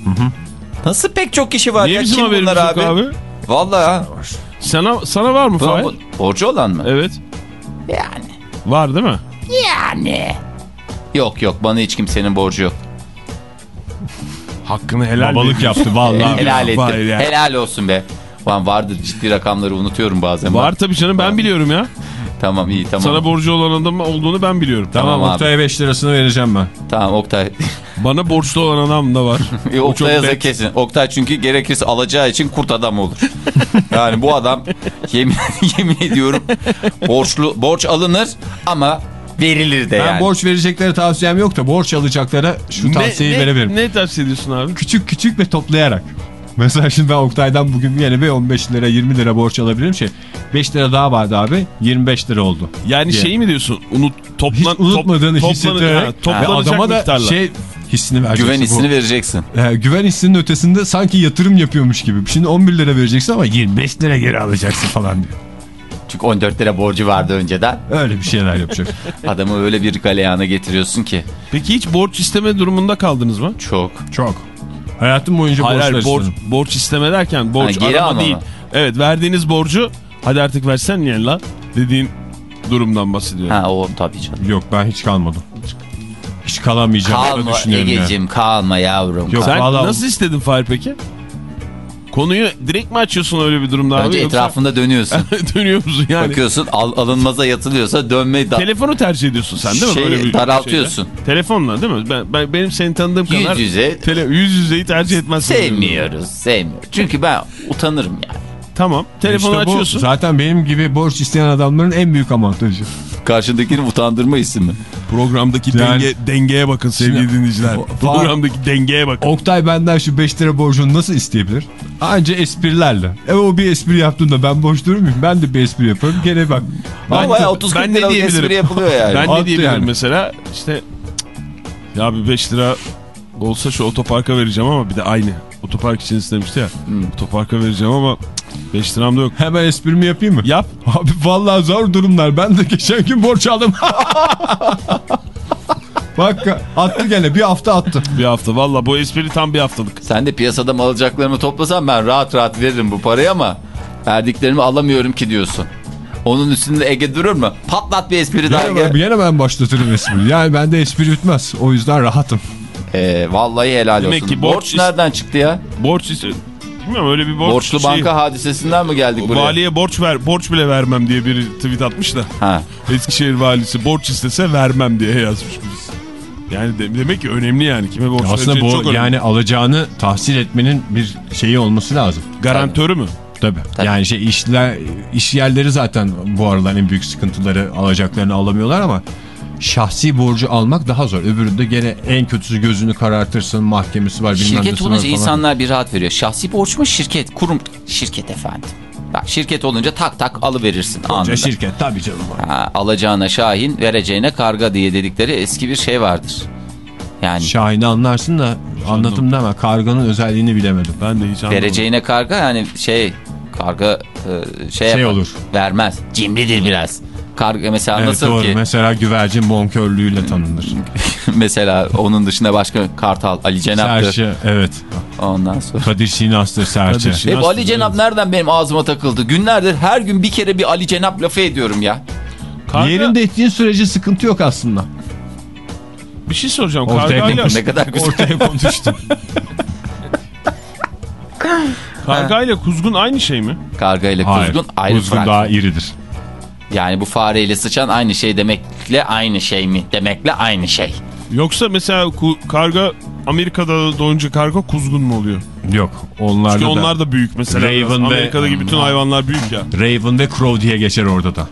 Nasıl pek çok kişi var Niye ya? Kim bunlar abi? abi? Vallahi. Sana, sana var mı Fahir? Borcu olan mı? Evet. Yani. Var değil mi? Yani. Yok yok bana hiç kimsenin borcu yok. Hakkını helal Babalık yaptı vallahi. Helal ettim. Helal olsun be. Lan vardır ciddi rakamları unutuyorum bazen. Var tabii canım ben biliyorum ya. Tamam iyi tamam. Sana borcu olan adam olduğunu ben biliyorum. Tamam, Tamam. Oktay'a 5 lirasını vereceğim ben. Tamam Oktay. Bana borçlu olan adam da var. E, Oktay'a da kesin. Oktay çünkü gerekirse alacağı için kurt adam olur. yani bu adam yemin, yemin ediyorum borçlu borç alınır ama verilir de Ben yani. borç vereceklere tavsiyem yok da borç alacaklara şu tavsiyeyi ne, verebilirim. Ne tavsiye ediyorsun abi? Küçük küçük ve toplayarak. Mesela şimdi ben Oktay'dan bugün yine bir 15 lira 20 lira borç alabilirim şey. 5 lira daha vardı abi 25 lira oldu. Yani Diye. şeyi mi diyorsun? Unut, toplan, Hiç unutmadığını top, hissettirerek toplanacak adama da miktarla. şey hissini vereceksin. Güven bu. hissini vereceksin. Ee, güven hissinin ötesinde sanki yatırım yapıyormuş gibi. Şimdi 11 lira vereceksin ama 25 lira geri alacaksın falan diyor. Çünkü 14 lira borcu vardı önceden. Öyle bir şeyler yapacak. Adamı öyle bir galeyana getiriyorsun ki. Peki hiç borç isteme durumunda kaldınız mı? Çok. Çok. Hayatım boyunca Hayır borçlar hayır borç, istedim. borç isteme derken borç geri arama alma değil. Evet verdiğiniz borcu hadi artık versen niye lan dediğin durumdan bahsediyorum. Ha o tabii canım. Yok ben hiç kalmadım. Hiç kalamayacağım. Kalma düşünüyorum yani. Egeciğim kalma yavrum. Yok, Sen vallahi- nasıl istedin Fahir peki? Konuyu direkt mi açıyorsun öyle bir durumda Önce abi? Yoksa etrafında dönüyorsun. dönüyor musun yani? Bakıyorsun al, alınmaza yatılıyorsa dönme da Telefonu tercih ediyorsun sen değil mi? Şeyi Böyle bir daraltıyorsun. şeyde? Telefonla değil mi? Ben, ben- benim seni tanıdığım yüz kadar yüze tele, yüz yüzeyi tercih etmezsin. sevmiyoruz. Sevmiyoruz. Çünkü ben utanırım yani. Tamam. Telefonu İşte bu açıyorsun. zaten benim gibi borç isteyen adamların en büyük avantajı. Karşındakini utandırma hissi mi? Programdaki Yani- denge, dengeye bakın sevgili Şimdi- dinleyiciler. Programdaki dengeye bakın. Oktay benden şu 5 lira borcunu nasıl isteyebilir? Anca esprilerle. E o bir espri yaptığında ben boş durur muyum? Ben de bir espri yaparım. Gene bak. Ama Ben- bayağı 30 ben 40 ne liralık diyebilirim? espri yapılıyor yani. Ben ne diyebilirim yani. mesela? İşte ya bir 5 lira olsa şu otoparka vereceğim ama bir de aynı. Otopark için istemişti ya. Hmm. Otoparka vereceğim ama cık, 5 liram da yok. Hemen esprimi yapayım mı? Yap. Abi vallahi zor durumlar. Ben de geçen gün borç aldım. Bak attı gene bir hafta attı. Bir hafta. Valla bu espri tam bir haftalık. Sen de piyasada mal alacaklarımı toplasan ben rahat rahat veririm bu parayı ama verdiklerimi alamıyorum ki diyorsun. Onun üstünde Ege durur mu? Patlat bir espri daha. Yine ben, gel. yine ben başlatırım espri. Yani bende espri bitmez. O yüzden rahatım. Ee, vallahi helal Demek olsun. ki borç, borç- nereden çıktı ya? Borç. Bilmiyorum öyle bir borç. Borçlu şey- banka hadisesinden mi geldik buraya? Valiye borç ver, borç bile vermem diye bir tweet atmış da. Ha. Eskişehir valisi borç istese vermem diye yazmış birisi. Yani de- demek ki önemli yani. Kime borç Aslında vereceği çok bu önemli. yani alacağını tahsil etmenin bir şeyi olması lazım. Garantörü mü? Tabii. Tabii. Yani şey işler iş yerleri zaten bu aralar en büyük sıkıntıları alacaklarını alamıyorlar ama şahsi borcu almak daha zor. Öbüründe gene en kötüsü gözünü karartırsın, mahkemesi var bilmem Şirket olunca falan. insanlar bir rahat veriyor. Şahsi borç mu şirket? Kurum. Şirket efendim. Bak şirket olunca tak tak alıverirsin anında. Koca şirket tabii canım. Ha, alacağına şahin, vereceğine karga diye dedikleri eski bir şey vardır. Yani Şahin'i anlarsın da anladım deme. Karganın özelliğini bilemedim. Ben de hiç anlamadım. vereceğine karga yani şey karga e, şey, Şey yapar, olur. Vermez. Cimridir biraz. Karga mesela Evet nasıl doğru. ki Mesela güvercin bonkörlüğüyle tanınır. mesela onun dışında başka Kartal, Ali Cenap'tır. Serçe evet. Ondan sonra. Kadir Şinas'tır Serçe. Kadir Şinas. E Ali Cenap nereden benim ağzıma takıldı? Günlerdir her gün bir kere bir Ali Cenap lafı ediyorum ya. Karga, Yerinde ettiğin sürece sıkıntı yok aslında. Bir şey soracağım. Ortaya Kargayla. Ne kadar güzel. Ortaya konuştum. kargayla kuzgun aynı şey mi? Karga ile Hayır. kuzgun ayrı Kuzgun fark. daha iridir. Yani bu fareyle sıçan aynı şey demekle aynı şey mi? Demekle aynı şey. Yoksa mesela karga Amerika'da doğunca karga kuzgun mu oluyor? Yok. Onlarda Çünkü da onlar da büyük mesela. Raven biraz. ve- Amerika'daki bütün hayvanlar büyük ya. Raven ve Crow diye geçer orada da.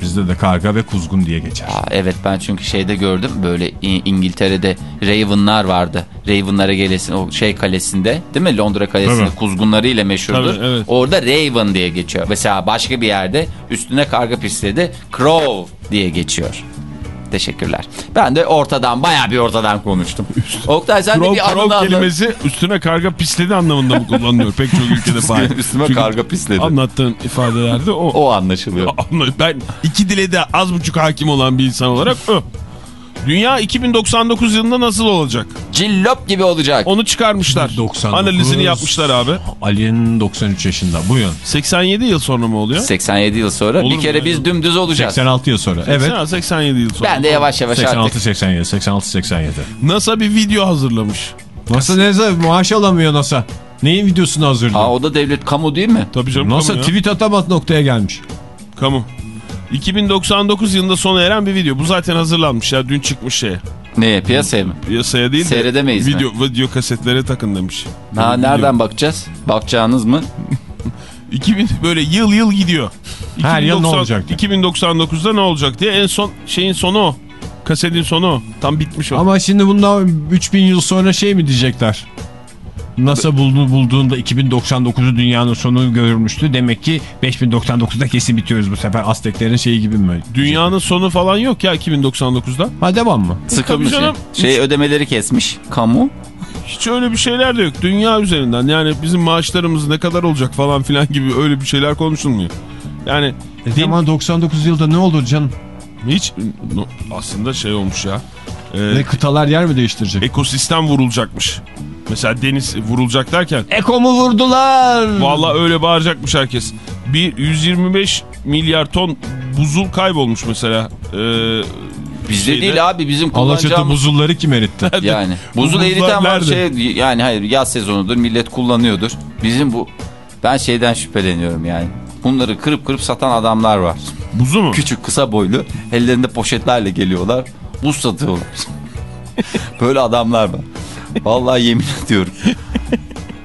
Bizde de karga ve kuzgun diye geçer. Aa, evet ben çünkü şeyde gördüm böyle İngiltere'de Raven'lar vardı. Raven'lara gelesin o şey kalesinde değil mi? Londra kalesinde Tabii. kuzgunlarıyla meşhurdur. Tabii, evet. Orada Raven diye geçiyor. Mesela başka bir yerde üstüne karga pisledi Crow diye geçiyor. Teşekkürler. Ben de ortadan bayağı bir ortadan konuştum. Oktay sen de Crow, bir anını anlat. kelimesi üstüne karga pisledi anlamında mı kullanılıyor? Pek çok ülkede fayda. Üstüme Çünkü karga pisledi. Anlattığın ifadelerde o. O anlaşılıyor. Anla- Ben iki dile de az buçuk hakim olan bir insan olarak o. Dünya 2099 yılında nasıl olacak? Cillop gibi olacak. Onu çıkarmışlar. 99. Analizini yapmışlar abi. Ali'nin 93 yaşında. Bu yıl. 87 yıl sonra mı oluyor? 87 yıl sonra Olur bir kere biz dümdüz olacağız. 86 yıl sonra. Evet. 80, 87 yıl sonra. Ben de yavaş yavaş artık. 86 87 86 87. NASA bir video hazırlamış. NASA ne zaman maaş alamıyor NASA. Neyin videosunu hazırlıyor? Aa, o da devlet kamu değil mi? Tabii canım NASA kamu ya. tweet atamaz noktaya gelmiş. Kamu. 2099 yılında sona eren bir video. Bu zaten hazırlanmış ya. Dün çıkmış şeye. Ne piyasaya mı? Piyasaya değil de Seyredemeyiz mi? video, video kasetlere takın demiş. Ha, Video. nereden bakacağız? Bakacağınız mı? 2000 böyle yıl yıl gidiyor. Her yıl ne olacak? 2099'da ne olacak diye en son şeyin sonu o. Kasetin sonu o. Tam bitmiş o. Ama şimdi bundan 3000 yıl sonra şey mi diyecekler? NASA buldu, bulduğunda 2099'u dünyanın sonu görmüştü. Demek ki 5099'da kesin bitiyoruz bu sefer. Azteklerin şeyi gibi mi? Dünyanın sonu falan yok ya 2099'da. Ha devam mı? Sıkılmış. canım. Şey ödemeleri kesmiş. Kamu. Hiç öyle bir şeyler de yok. Dünya üzerinden yani bizim maaşlarımız ne kadar olacak falan filan gibi öyle bir şeyler konuşulmuyor. Yani E din- tamam 99 yılda ne olur canım? hiç no, aslında şey olmuş ya. Ee, Ne kıtalar yer mi değiştirecek? ekosistem vurulacakmış. Mesela deniz vurulacak derken Ekomu vurdular. Vallahi öyle bağıracakmış herkes. Bir 125 milyar ton buzul kaybolmuş mesela. Ee, Bizde şeyde- değil abi bizim Alaçatı kullanacağımız. buzulları kim eritti? Yani Bu buzul eriten var şey yani hayır yaz sezonudur millet kullanıyordur. Bizim bu ben şeyden şüpheleniyorum yani. Bunları kırıp kırıp satan adamlar var. buzu mu? Küçük kısa boylu ellerinde poşetlerle geliyorlar. Buz satıyorlar. Böyle adamlar var. Vallahi yemin ediyorum.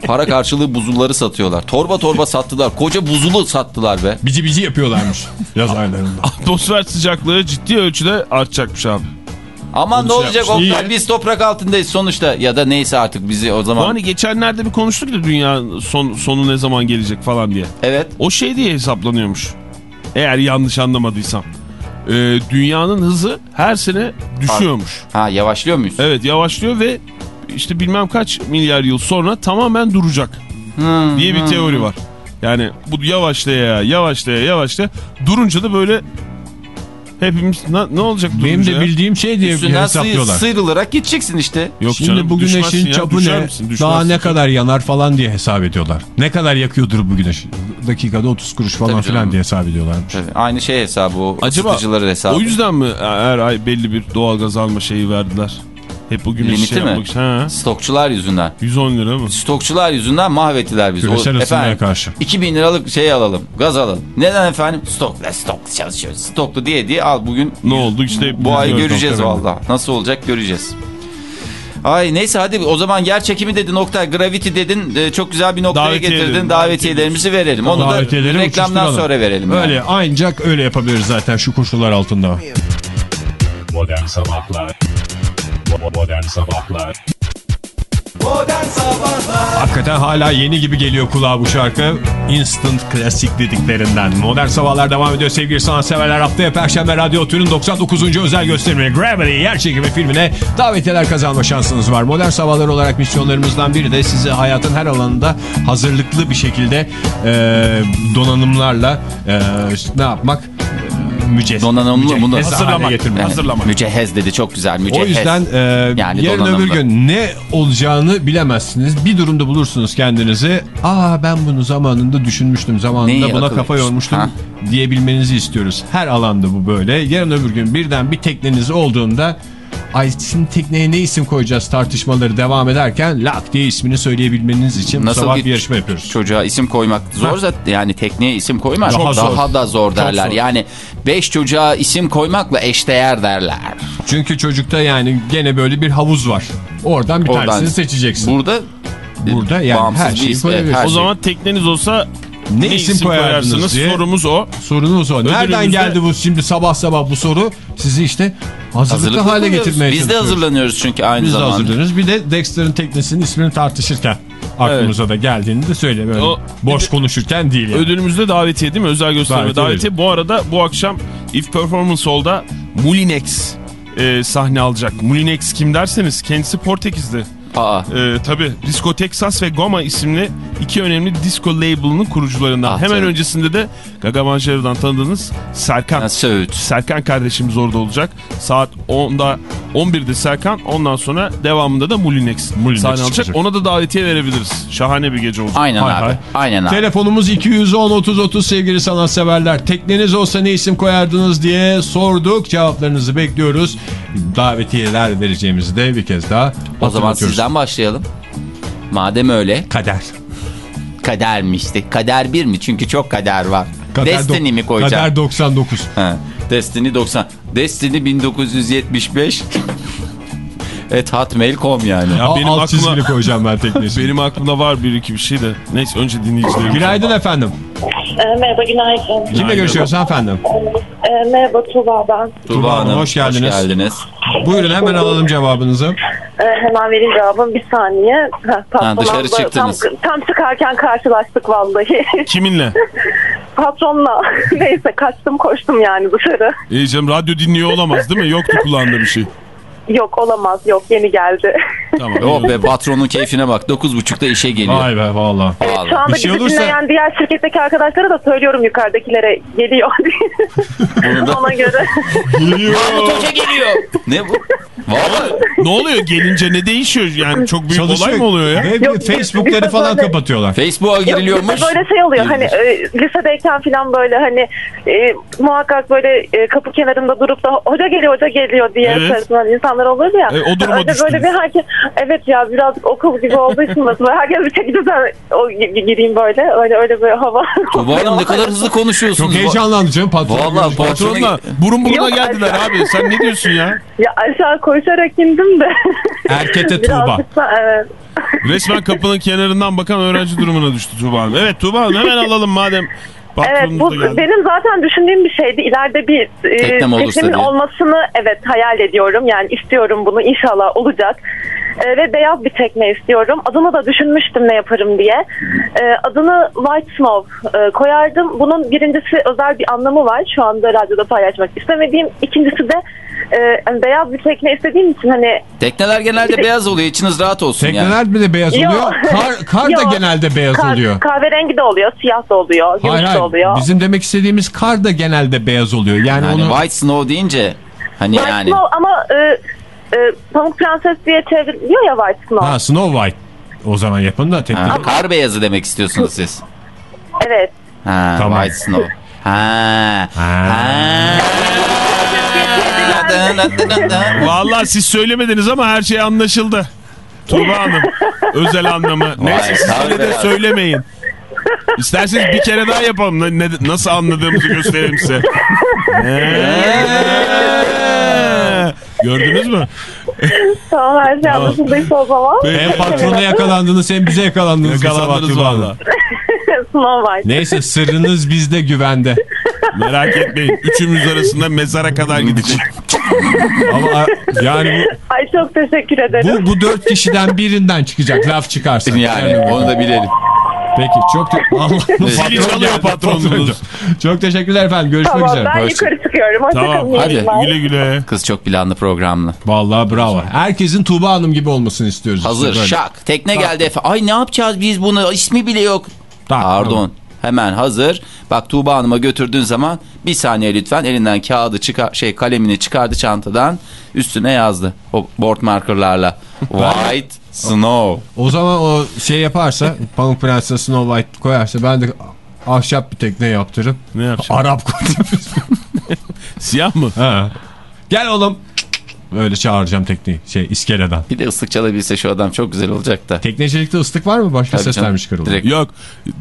Para karşılığı buzulları satıyorlar. Torba torba sattılar. Koca buzulu sattılar be. Bici bici yapıyorlarmış yaz aylarında. Atmosfer sıcaklığı ciddi ölçüde artacakmış abi. Aman ne Onu olacak yapmış. Oktay? İyi. Biz toprak altındayız sonuçta. Ya da neyse artık bizi o zaman. hani geçenlerde bir konuştuk ya dünya son, sonu ne zaman gelecek falan diye. Evet. O şey diye hesaplanıyormuş. Eğer yanlış anlamadıysam. Ee, dünyanın hızı her sene düşüyormuş. Ha yavaşlıyor muyuz? Evet yavaşlıyor ve işte bilmem kaç milyar yıl sonra tamamen duracak Hmm, diye bir hmm. teori var. Yani bu yavaşlaya yavaşlaya yavaşlaya durunca da böyle hepimiz ne, ne olacak durunca Benim de ya? bildiğim şey diye Üstünden hesaplıyorlar. sıyrılarak gideceksin işte. Yok Şimdi canım, bu güneşin ya, çapı ne? misin? Daha ne kadar yanar falan diye hesap ediyorlar. Ne kadar yakıyordur bu güneş? Dakikada 30 kuruş falan filan diye hesap ediyorlar. Tabii, Aynı şey hesabı o Acaba hesabı. o yüzden mi her ay belli bir doğalgaz alma şeyi verdiler? Hep o güneş Limiti şey mi? Ha, Stokçular yüzünden. 110 lira mı? Stokçular yüzünden mahvettiler bizi. Küresel ısınmaya karşı. 2000 liralık şey alalım. Gaz alalım. Neden efendim? Stokla stokla çalışıyoruz. Stoklu diye diye al bugün. Ne oldu işte? Bu ay göreceğiz nokta valla. Nasıl olacak göreceğiz. Ay neyse hadi o zaman yer çekimi dedin Oktay. Gravity dedin. Ee, çok güzel bir noktaya Davetiye getirdin. dedim, Davetiyelerimizi verelim. Onu da reklamdan sonra verelim. Öyle yani. ancak öyle yapabiliriz zaten şu koşullar altında. Modern Sabahlar Bo- Modern Sabahlar Hakikaten hala yeni gibi geliyor kulağa bu şarkı. Instant klasik dediklerinden. Modern Sabahlar devam ediyor sevgili sanatseverler. Haftaya Perşembe Radyo Otü'nün 99. özel gösterimi Gravity yer çekimi filmine davetiyeler kazanma şansınız var. Modern Sabahlar olarak misyonlarımızdan biri de sizi hayatın her alanında hazırlıklı bir şekilde e, donanımlarla e, ne yapmak? Mücehhez, Donanımlı bunu Hazırlamak. getirmek. Hazırlamak. Mücehhez dedi çok güzel. O Mücehhez. yüzden e, Yani yarın donanımlı. öbür gün ne olacağını bilemezsiniz. Bir durumda bulursunuz kendinizi. Aa ben bunu zamanında düşünmüştüm. Zamanında Neyi buna kafa yormuştum Ha? diyebilmenizi istiyoruz. Her alanda bu böyle. Yarın öbür gün birden bir tekneniz olduğunda Ay şimdi tekneye ne isim koyacağız tartışmaları devam ederken lak diye ismini söyleyebilmeniz için Nasıl sabah bir yarışma yapıyoruz. Çocuğa isim koymak zor zaten yani tekneye isim koymak Daha daha, zor. da zor derler. zor. Yani 5 çocuğa isim koymakla eşdeğer derler. Çünkü çocukta yani gene böyle bir havuz var. Oradan bir Oradan- tanesini seçeceksin. Burada Burada yani bağımsız her şeyi koyabilirsin. her O şey. zaman tekneniz olsa Ne ne, isim isim, koyardınız koyarsınız? diye- Sorumuz o. Sorunuz o. Nereden Ödülümüzde- geldi bu şimdi sabah sabah bu soru? Sizi işte hazırlıklı, Hazırlıklı hale getirmeye Biz de hazırlanıyoruz çünkü aynı Biz de zamanda. hazırlanıyoruz. Bir de Dexter'ın teknesinin ismini tartışırken aklımıza da geldiğini de söyle böyle. O- boş konuşurken değil yani. Ödülümüzde davetiye değil mi? Özel gösterme Davetiye davetiye. Bu arada bu akşam If Performance Hall'da Mulinex e, sahne alacak. Mulinex kim derseniz kendisi Portekizli. Aa, E, tabii Disco Texas ve Goma isimli iki önemli disco label'ının kurucularından. Ah, Hemen tabii. öncesinde de Gaga Manjero'dan tanıdığınız Serkan. ha, Söğüt. Serkan kardeşimiz orada olacak. Saat 10'da 11'de Serkan ondan sonra devamında da Mulinex, Mulinex sahne alacak. çıkacak. Ona da davetiye verebiliriz. Şahane bir gece olacak. Aynen Hay abi. hay. Aynen abi. Telefonumuz 210 30 30 sevgili sanatseverler. Tekneniz olsa ne isim koyardınız diye sorduk. Cevaplarınızı bekliyoruz. Davetiyeler vereceğimizi de bir kez daha o zaman sizden başlayalım. Madem öyle Kader. kadermişti. Kader bir mi? Çünkü çok kader var. Kader Destiny mi koyacağım? Kader 99. Ha, Destiny 90. Destiny 1975. Et hotmail.com yani. Ya benim alt aklıma- çizgili koyacağım ben teknesi. Benim aklımda var bir iki bir şey de. Neyse önce dinleyicilerimiz. Günaydın efendim. Ee, merhaba, günaydın. Kimle görüşüyoruz efendim? Ee, merhaba, Tuğba ben. Tuğba Hanım, hoş geldiniz. Hoş geldiniz. Buyurun hemen alalım cevabınızı. Ee, hemen vereyim cevabım. Bir saniye. Ha, dışarı çıktınız. Tam, tam çıkarken karşılaştık vallahi. Kiminle? Patronla. Neyse kaçtım koştum yani dışarı. İyi canım radyo dinliyor olamaz değil mi? Yoktu kulağında bir şey. Yok olamaz, yok yeni geldi. Tamam. Oh be patronun keyfine bak. 9.30'da işe geliyor. Vay be valla. Şu Vallahi. anda Bir şey olursa- dinleyen diğer şirketteki arkadaşlara da söylüyorum yukarıdakilere geliyor da- Ona göre. Mahmut Hoca geliyor. Ne bu? Vallahi ne oluyor gelince ne değişiyor? Yani çok büyük olay mı oluyor ya? Ve Yok, Facebook'ları falan böyle- kapatıyorlar. Facebook'a Yok, giriliyormuş. bizde böyle şey oluyor hani Girmiş. e, lisedeyken falan böyle hani e, muhakkak böyle e, kapı kenarında durup da hoca geliyor hoca geliyor diye Evet. sarılan insanlar olur ya. E, o duruma Öyle böyle düştünüz. bir herkes evet ya birazcık okul gibi olduğu için mesela herkes bir şekilde ben o gi- gireyim böyle öyle öyle böyle hava. Tuba Hanım ne kadar hızlı konuşuyorsunuz. Çok heyecanlandı canım patron. Vallahi Patronla burun buruna Yok, geldiler aşağı- abi. Sen ne diyorsun ya? ya aşağı koşarak indim de. Erkete Tuğba. Da evet. Resmen kapının kenarından bakan öğrenci durumuna düştü Tuğba Hanım. Evet Tuğba Hanım hemen alalım madem. Evet bu geldi. benim zaten düşündüğüm bir şeydi. İleride bir e, teknemin olmasını evet hayal ediyorum. Yani istiyorum bunu inşallah olacak. E, ve beyaz bir tekne istiyorum. Adını da düşünmüştüm ne yaparım diye. E, adını White Snow e, koyardım. Bunun birincisi özel bir anlamı var. Şu anda radyoda paylaşmak istemediğim. İkincisi de e, hani beyaz bir tekne istediğim için hani Tekneler genelde beyaz oluyor. İçiniz rahat olsun yani. Tekneler mi de beyaz Yok. oluyor? Kar, kar da Yok. genelde beyaz kah- oluyor. kahverengi de oluyor, siyah da oluyor, Hayır de hayır. oluyor. Bizim demek istediğimiz kar da genelde beyaz oluyor. Yani, Yani onu white snow deyince hani White yani Snow ama e, e, Pamuk Prenses diye çevriliyor ya White Snow. ha, Snow White o zaman yapın da tekne. ha, kar beyazı demek istiyorsunuz siz. Evet. Ha, Tamam. white snow. Ha. Ha. Ha. Vallahi siz söylemediniz ama her şey anlaşıldı. Tuğba Hanım. Özel anlamı. Neyse siz yine de söylemeyin. İsterseniz bir kere daha yapalım. Ne- ne- nasıl anladığımızı gösterelim size. Ee, Gördünüz mü? Tamam her şey anlaşıldıysa o zaman. Hem patrona yakalandınız hem bize yakalandınız. bu sabah Snow White. Neyse sırrınız bizde güvende. Merak etmeyin. Üçümüz arasında mezara kadar gidecek. Ama yani Ay çok teşekkür ederim. bu, bu, bu dört kişiden birinden çıkacak laf çıkarsa. Yani onu da bilelim. Peki çok te- Allah Zili çalıyor patronunuz. Çok teşekkürler efendim. Görüşmek Tamam üzere. ben Hoş- yukarı çıkıyorum. Hoşçakalın. Tamam iyi hadi. Güle güle. Kız çok planlı programlı. Vallahi bravo. Herkesin Tuğba Hanım gibi olmasını istiyoruz. Hazır işte böyle. şak. Tekne geldi Efe. Ay ne yapacağız biz bunu? İsmi bile yok. Tamam, Pardon. tamam. Hemen hazır. Bak Tuğba Hanım'a götürdüğün zaman bir saniye lütfen elinden kağıdı çıkar şey kalemini çıkardı çantadan üstüne yazdı. O board markerlarla. White snow. O zaman o şey yaparsa Pamuk Prenses Snow White koyarsa ben de ahşap bir tekne yaptırıp Ne yapacağım? Arap koyarım. Siyah mı? Ha. Gel oğlum. Öyle çağıracağım tekneyi şey iskeleden. Bir de ıslık çalabilse şu adam çok güzel olacak da. Teknecilikte ıslık var mı? Başka Tabii sesler mi çıkarılır? Direkt- Yok.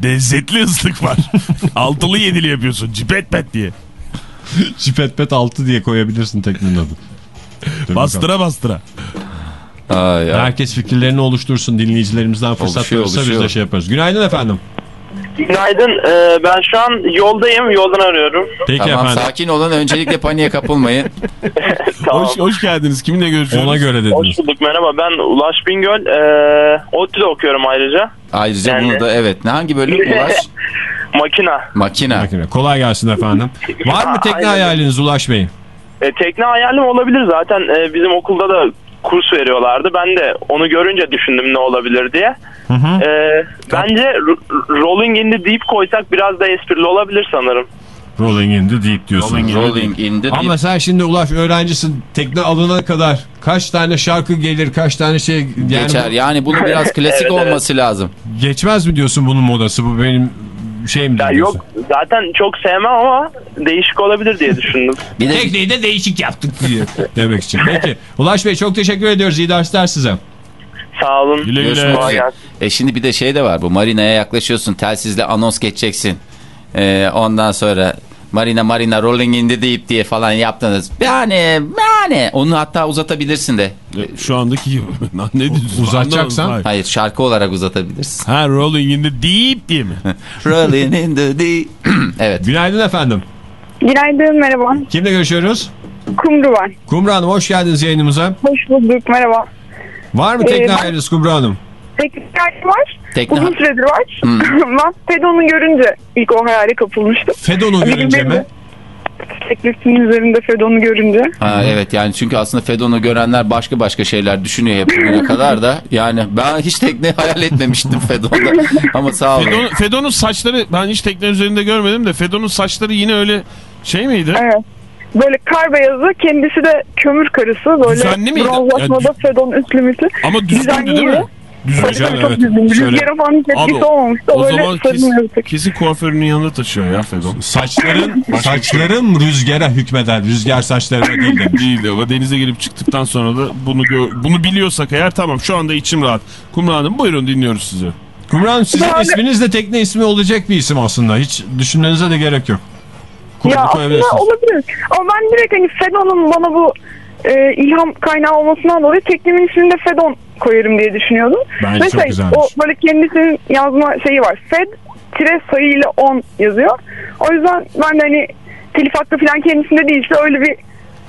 Lezzetli ıslık var. Altılı yedili yapıyorsun. Cipet pet diye. Cipet pet 6 diye koyabilirsin teknenin. Dur bakalım. Bastıra bastıra. Ay, ay. Herkes fikirlerini oluştursun. Dinleyicilerimizden fırsat Oluşuyor, verirse biz de şey yaparız. Günaydın efendim. Günaydın. Ee, ben şu an yoldayım. Yoldan arıyorum. Peki Tamam efendim. sakin olun öncelikle paniğe kapılmayın. Tamam. Hoş, hoş geldiniz. Kiminle görüşüyoruz? Ona göre Hoş dediniz. bulduk. Merhaba. Ben Ulaş Bingöl. Ee, ODTÜ'de okuyorum ayrıca. Ayrıca Yani- bunu da evet. Ne hangi bölüm Ulaş? Makina. Makina. Makine. Kolay gelsin efendim. Var mı tekne Aynen. hayaliniz Ulaş Bey? E, tekne hayalim olabilir zaten. E, bizim okulda da kurs veriyorlardı. Ben de onu görünce düşündüm ne olabilir diye. E, bence ro- Rolling in the Deep koysak biraz da esprili olabilir sanırım. Rolling in the deep diyorsun. Rolling in the Ama deep. sen şimdi Ulaş öğrencisin. Tekne alana kadar kaç tane şarkı gelir, kaç tane şey yani Geçer. Yani bunun biraz klasik Evet, evet. olması lazım. geçmez mi diyorsun bunun modası? Bu benim şeyim Ya diyorsun. yok zaten çok sevmem ama değişik olabilir diye düşündüm. Bir de Tekneyi de değişik yaptık diye demek için. Peki Ulaş Bey çok teşekkür ediyoruz. İyi dersler size. Sağ olun. Güle güle. E şimdi bir de şey de var. Bu marinaya yaklaşıyorsun. Telsizle anons geçeceksin. E, ondan sonra marina marina rolling in the deep diye falan yaptınız. Yani yani onu hatta uzatabilirsin de. E, Şu andaki gibi. ne diyorsun? Uzatacaksan? Hayır şarkı olarak uzatabilirsin. Ha Rolling in the Deep diye mi? rolling in the deep. evet. Günaydın efendim. Günaydın, merhaba. Kimle görüşüyoruz? Kumru var. Kumru Hanım hoş geldiniz yayınımıza. Hoş bulduk, merhaba. Var mı tekne Ee, hayaliniz Kumru Hanım? Teknik hayali var. Tekne- Uzun süredir var. Hmm. ben Fedon'u görünce ilk o hayale kapılmıştım. Fedon'u Hani görünce benim mi? de Teknesinin üzerinde Fedon'u görünce. Ha, evet yani çünkü aslında Fedon'u görenler başka başka şeyler düşünüyor hep bugüne kadar da. Yani ben hiç tekne hayal etmemiştim Fedon'da. Ama sağ olun. Fedon, Fedon'un saçları ben hiç tekne üzerinde görmedim de Fedon'un saçları yine öyle şey miydi? Evet. Böyle kar beyazı, kendisi de kömür karısı. Böyle Düzenli miydi? bronzlaşmada Ya Fedon üstlemesi. Ama düzgündü değil mi? Düzgün. Evet. Rüzgara falan hiç Abi, etkisi olmamıştı. O zaman kesin, kesin kuaförünün yanında taşıyor ya Fedon. Saçların, saçlarım rüzgara hükmeder. Rüzgar saçlarıma değil demiş. Değildi ama denize girip çıktıktan sonra da bunu bunu biliyorsak eğer tamam şu anda içim rahat. Kumru Hanım buyurun dinliyoruz sizi. Kumru Hanım sizin Yani- isminiz de tekne ismi olacak bir isim aslında. Hiç düşünmenize de gerek yok. Ya aslında olabilir. Ama ben direkt hani Fedon'un bana bu e, ilham kaynağı olmasından dolayı teknemin ismini de Fedon koyarım diye düşünüyordum. Bence Ve çok şey, güzelmiş. o böyle kendisinin yazma şeyi var. Fed tire sayıyla 10 yazıyor. O yüzden ben de hani telif hakkı falan kendisinde değilse öyle bir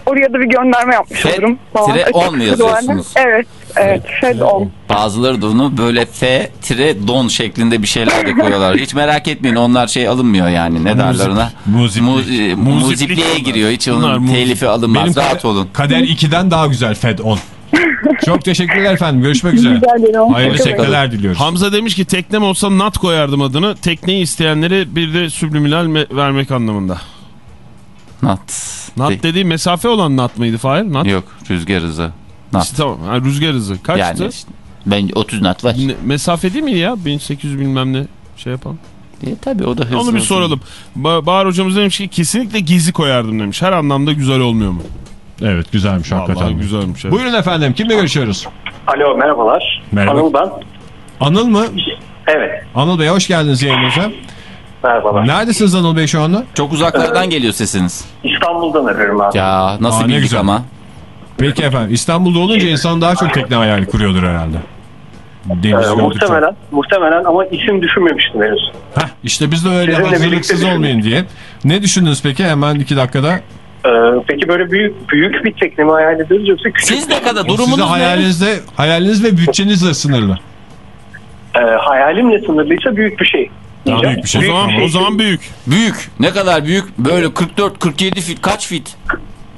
Oraya da bir gönderme yapmış Fed olurum. falan. tire on mu Açıkçası yazıyorsunuz? doğru. Evet. Evet. Fed on. Bazıları da onu böyle F tire don şeklinde bir şeyler de koyuyorlar. Hiç merak etmeyin onlar şey alınmıyor yani. Ne derler ona? muziplik. Mu- e, Muziplik muzipliğe giriyor. Hiç Bunlar onun muzip. telifi alınmaz. Rahat kader, olun. Kader 2'den daha güzel Fed 10. Çok teşekkürler efendim. Görüşmek üzere. Rica ederim. Hayırlı tekneler diliyoruz. Hamza demiş ki teknem olsa nat koyardım adını. Tekneyi isteyenlere bir de subliminal me- vermek anlamında. Nat. Nat De- dediği mesafe olan nat mıydı Fahir? Nat. Yok rüzgar hızı. Nat. İşte tamam. Ha, rüzgar hızı. Kaçtı? Yani işte, ben 30 nat var. Ne- mesafe değil mi ya? 1800 bilmem ne şey yapan. E, tabii o da hızlı. Onu bir soralım. Ba Bahar hocamız demiş ki kesinlikle gizli koyardım demiş. Her anlamda güzel olmuyor mu? Evet güzelmiş Vallahi hakikaten. güzelmiş. Evet. Buyurun efendim kimle görüşüyoruz? Alo merhabalar. Merhaba. Anıl ben. Anıl mı? Evet Anıl Bey hoş geldiniz yayınımıza. Merhabalar. Neredesiniz Anıl Bey şu anda? Çok uzaklardan geliyor sesiniz. İstanbul'dan arıyorum abi. Ya nasıl Aa, bildik güzel. ama. Peki efendim İstanbul'da olunca insan daha çok tekne hayali kuruyordur herhalde. Deniz Ee, muhtemelen, muhtemelen ama isim düşünmemiştim henüz. Heh, işte biz de öyle Sizinle hazırlıksız olmayın diye. Ne düşündünüz peki hemen iki dakikada? Ee, peki böyle büyük büyük bir tekne mi hayal ediyoruz yoksa küçük? Siz ne kadar durumunuz ne? hayalinizde, hayaliniz ve bütçenizle sınırlı. Ee, hayalimle sınırlıysa büyük bir şey. Daha büyük bir şey. O zaman, şey o zaman büyük. Büyük. Ne kadar büyük? Böyle 44 47 fit kaç fit?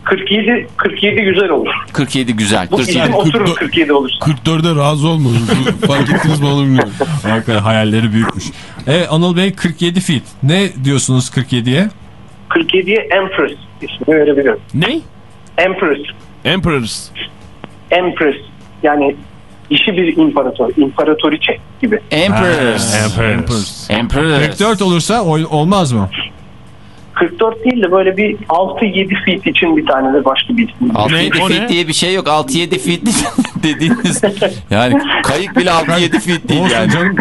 47 47 güzel olur. 47 güzel. Bu 47. isim oturur 44 47 olur. 44'e razı olmadım. Fark ettiniz mi onu bilmiyorum. Hakikaten hayalleri büyükmüş. Evet Anıl Bey 47 feet. Ne diyorsunuz 47'ye? 47'ye Empress ismini verebilirim. Ne? Empress. Emperors. Empress. Yani işi bir imparator. İmparatoriçe gibi. Emperors. Emperors. Emperors. 44 olursa ol- olmaz mı? 44 değil de böyle bir 6-7 feet için bir tane de başka bir isim. 6-7 o fit ne? diye bir şey yok. 6-7 fit dediğiniz yani kayık bile 6-7 fit değil Olsun yani. canım.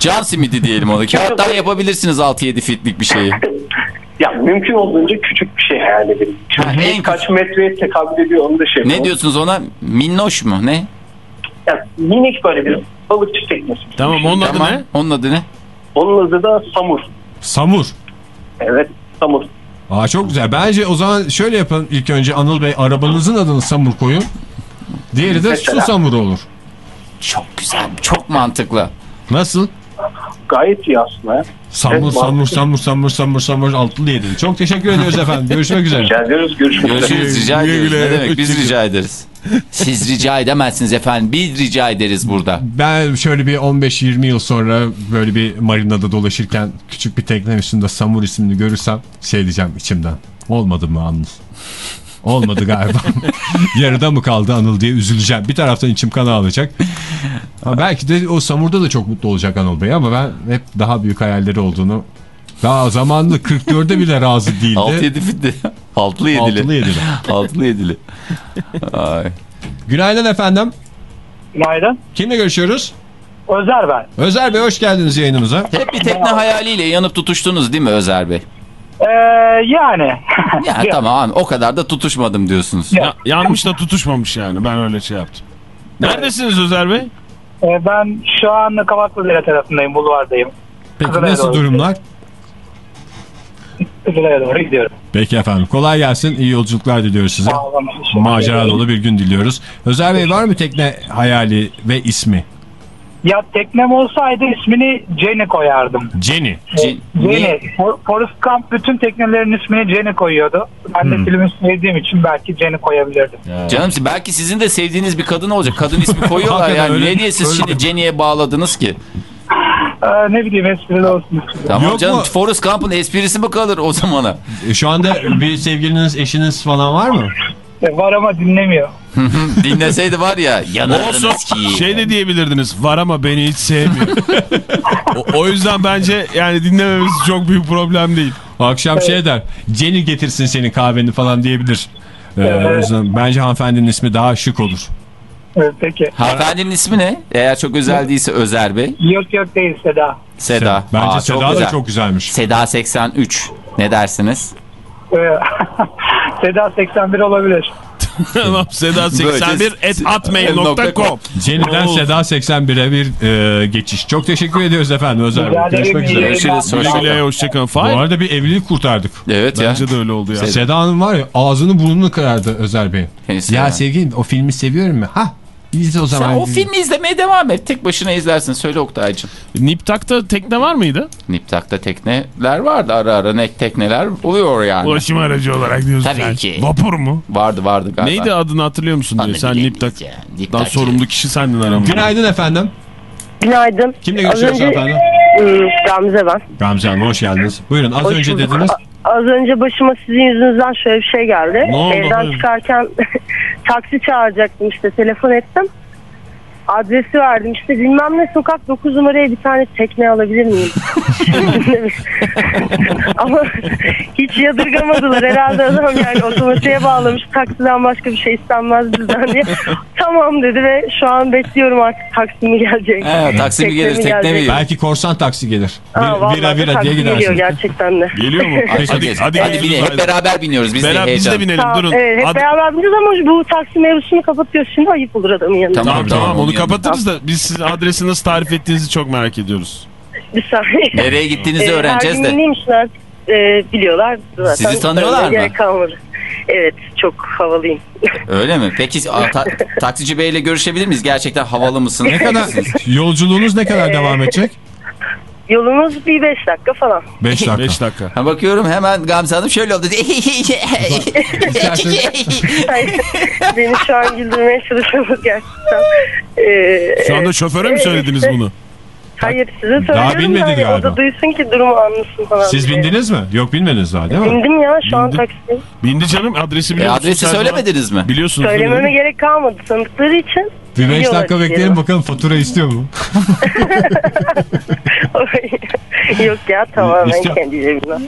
Can simidi diyelim ona. Kağıttan yapabilirsiniz 6-7 fitlik bir şeyi. Ya mümkün olduğunca küçük bir şey hayal edelim. Şimdi Ha, en kaç metreye tekabül ediyor onu da şey Ne diyorsunuz ona? Minnoş mu? Ne? Ya, minik böyle bir balıkçı teknesi. Tamam onun adı Tamam. ne? Onun adı ne? Onun adı da Samur. Samur. Evet Samur. Aa çok güzel. Bence o zaman şöyle yapın ilk önce Anıl Bey arabanızın adını Samur koyun. Diğeri de Mesela. su samuru olur. Çok güzel. Çok mantıklı. Nasıl? Gayet iyi aslında. ya. Samur, Evet, samur, samur, samur, samur, samur, altılı yedili. Çok teşekkür ediyoruz efendim. Görüşmek üzere. Rica ediyoruz. Görüşmek üzere. Görüşürüz. Rica güle. Ne demek? Biz rica ederiz. Siz rica edemezsiniz efendim. Biz rica ederiz burada. Ben şöyle bir 15-20 yıl sonra böyle bir marinada dolaşırken küçük bir tekne üstünde Samur ismini görürsem şey diyeceğim içimden. Olmadı mı Anıl? Olmadı galiba. Yarıda mı kaldı Anıl diye üzüleceğim. Bir taraftan içim kan ağlayacak. Ama belki de o Samur'da da çok mutlu olacak Anıl Bey ama ben hep daha büyük hayalleri olduğunu daha zamanlı 44'e bile razı değildi. 6-7 fitte. Altılı yedili. Altılı yedili. Altılı yedili. Ay. Günaydın efendim. Günaydın. Kimle görüşüyoruz? Özer ben. Özer Bey hoş geldiniz yayınımıza. Hep bir tekne hayaliyle yanıp tutuştunuz değil mi Özer Bey? Ee, yani. Ya tamam o kadar da tutuşmadım diyorsunuz. Ya, yanmış da tutuşmamış yani. Ben öyle şey yaptım. Neredesiniz Özer Bey? Ee, ben şu an Kavaklıdere tarafındayım, bulvardayım. Peki Kızılay'a nasıl durumlar? Kızılay'a doğru gidiyorum. Peki efendim. Kolay gelsin. İyi yolculuklar diliyoruz size. Olun, Macera dolu bir gün diliyoruz. Özer Bey var mı tekne hayali ve ismi? Ya teknem olsaydı ismini Jenny koyardım. Jenny. Ce- Jenny. niye? For- Forrest Gump bütün teknelerin ismini Jenny koyuyordu. Ben de filmi sevdiğim için belki Jenny koyabilirdim. Canım belki sizin de sevdiğiniz bir kadın olacak. Kadın ismi koyuyorlar yani. öyle- ne diye siz öyle- şimdi Jenny'e bağladınız ki? Ne bileyim esprili olsun. Tamam Yok canım mu? Forrest Gump'ın esprisi mi kalır o zamana? E, Şu anda bir sevgiliniz, eşiniz falan var mı? Ee, var ama dinlemiyor. Dinleseydi var ya Olsun. yanardınız ki. Şey de diyebilirdiniz. Var ama beni hiç sevmiyor. o, o yüzden bence yani dinlememiz çok büyük problem değil. Akşam şey der. Jenny getirsin senin kahveni falan diyebilir. Ee, o yüzden bence hanımefendinin ismi daha şık olur. Evet, peki. Hanımefendinin ismi ne? Eğer çok özel değilse Özer Bey. Yok yok değil Seda. Seda. Bence Aa, Seda da güzel. çok güzelmiş. Seda 83. Ne dersiniz? Ee, Seda 81 olabilir. tamam Seda 81 et atmail.com Jenny'den Seda 81'e bir e, geçiş. Çok teşekkür ediyoruz efendim Özer Bey. Görüşmek üzere. Görüşürüz. Güle Hoşça güle kalın. hoşçakalın. Bu arada bir evlilik kurtardık. Evet ya. Bence de öyle oldu ya. Seda Hanım var ya ağzını burnunu kırardı Özer Bey. Neyse Ya ya. sevgilim o filmi seviyorum ya. Ha biz de o zaman. Sen o filmi izlemeye devam et. Tek başına izlersin. Söyle Oktay'cığım. Niptak'ta tekne var mıydı? Niptak'ta tekneler vardı ara ara. Ne tekneler oluyor yani. Ulaşım aracı olarak diyorsun Tabii sen. ki. Vapur mu? Vardı vardı galiba. Neydi adını hatırlıyor musun diyor. Sen Niptak'tan. Niptak. sorumlu kişi sendin aramızda. Günaydın efendim. Günaydın. Kimle görüşüyoruz önce- efendim? Hmm, Gamze ben. Gamze Hanım hoş geldiniz. Buyurun az Hoş önce bulduk. dediniz. Az önce başıma sizin yüzünüzden şöyle bir şey geldi. Ne oldu? Evden çıkarken taksi çağıracaktım işte telefon ettim. Adresi verdim işte bilmem ne sokak 9 numaraya bir tane tekne alabilir miyim? Ama hiç yadırgamadılar herhalde adam yani otomatiğe bağlamış taksiden başka bir şey istenmez bizden diye. Tamam dedi ve şu an bekliyorum artık taksimi gelecek. He, taksi mi gelir Tekne mi gelir? Belki korsan taksi gelir. Aa, Bir, vira diye geliyor gidersiniz. gerçekten de. Geliyor mu? hadi, hadi, hadi, Hadi bine, hep beraber biniyoruz biz de Beraber biz de heyecan. binelim Tamam, durun. evet, hep beraber bineceğiz ama bu taksi mevzusunu kapatıyoruz şimdi ayıp olur adamın yanında. Tamam. Tamam tamam onu Tamam. Kapatırız da biz sizin adresi nasıl tarif ettiğinizi çok merak ediyoruz. Bir saniye. Nereye gittiğinizi Ee, öğreneceğiz Her de. artık e, biliyorlar. Zaten Sizi tanıyorlar mı? kalmadı. Evet çok havalıyım. Öyle mi? Peki a, ta- taksici beyle görüşebilir miyiz? Gerçekten havalı mısınız? Ne kadar yolculuğunuz ne kadar devam edecek? Yolumuz bir beş dakika falan. 5 dakika. 5 dakika. Ha, bakıyorum hemen Gamze Hanım şöyle oldu. Beni şu an güldürmeye çalışıyorsunuz gerçekten. Ee, Şu anda şoföre mi söylediniz bunu? Hayır size söylüyorum. Daha bilmedi hani O galiba. da duysun ki durumu anlasın falan. Siz diye. bindiniz mi? Yok bilmediniz daha değil mi? Bindim ya şu an Bindim. taksi. Bindi canım adresi E, biliyor musunuz? adresi söylemediniz mi? Biliyorsunuz. Söylememe gerek kalmadı tanıdıkları için. Bir 5 biliyorlar dakika bekleyelim bakalım fatura istiyor mu? Yok ya tamamen İstiyor. kendi cebimden.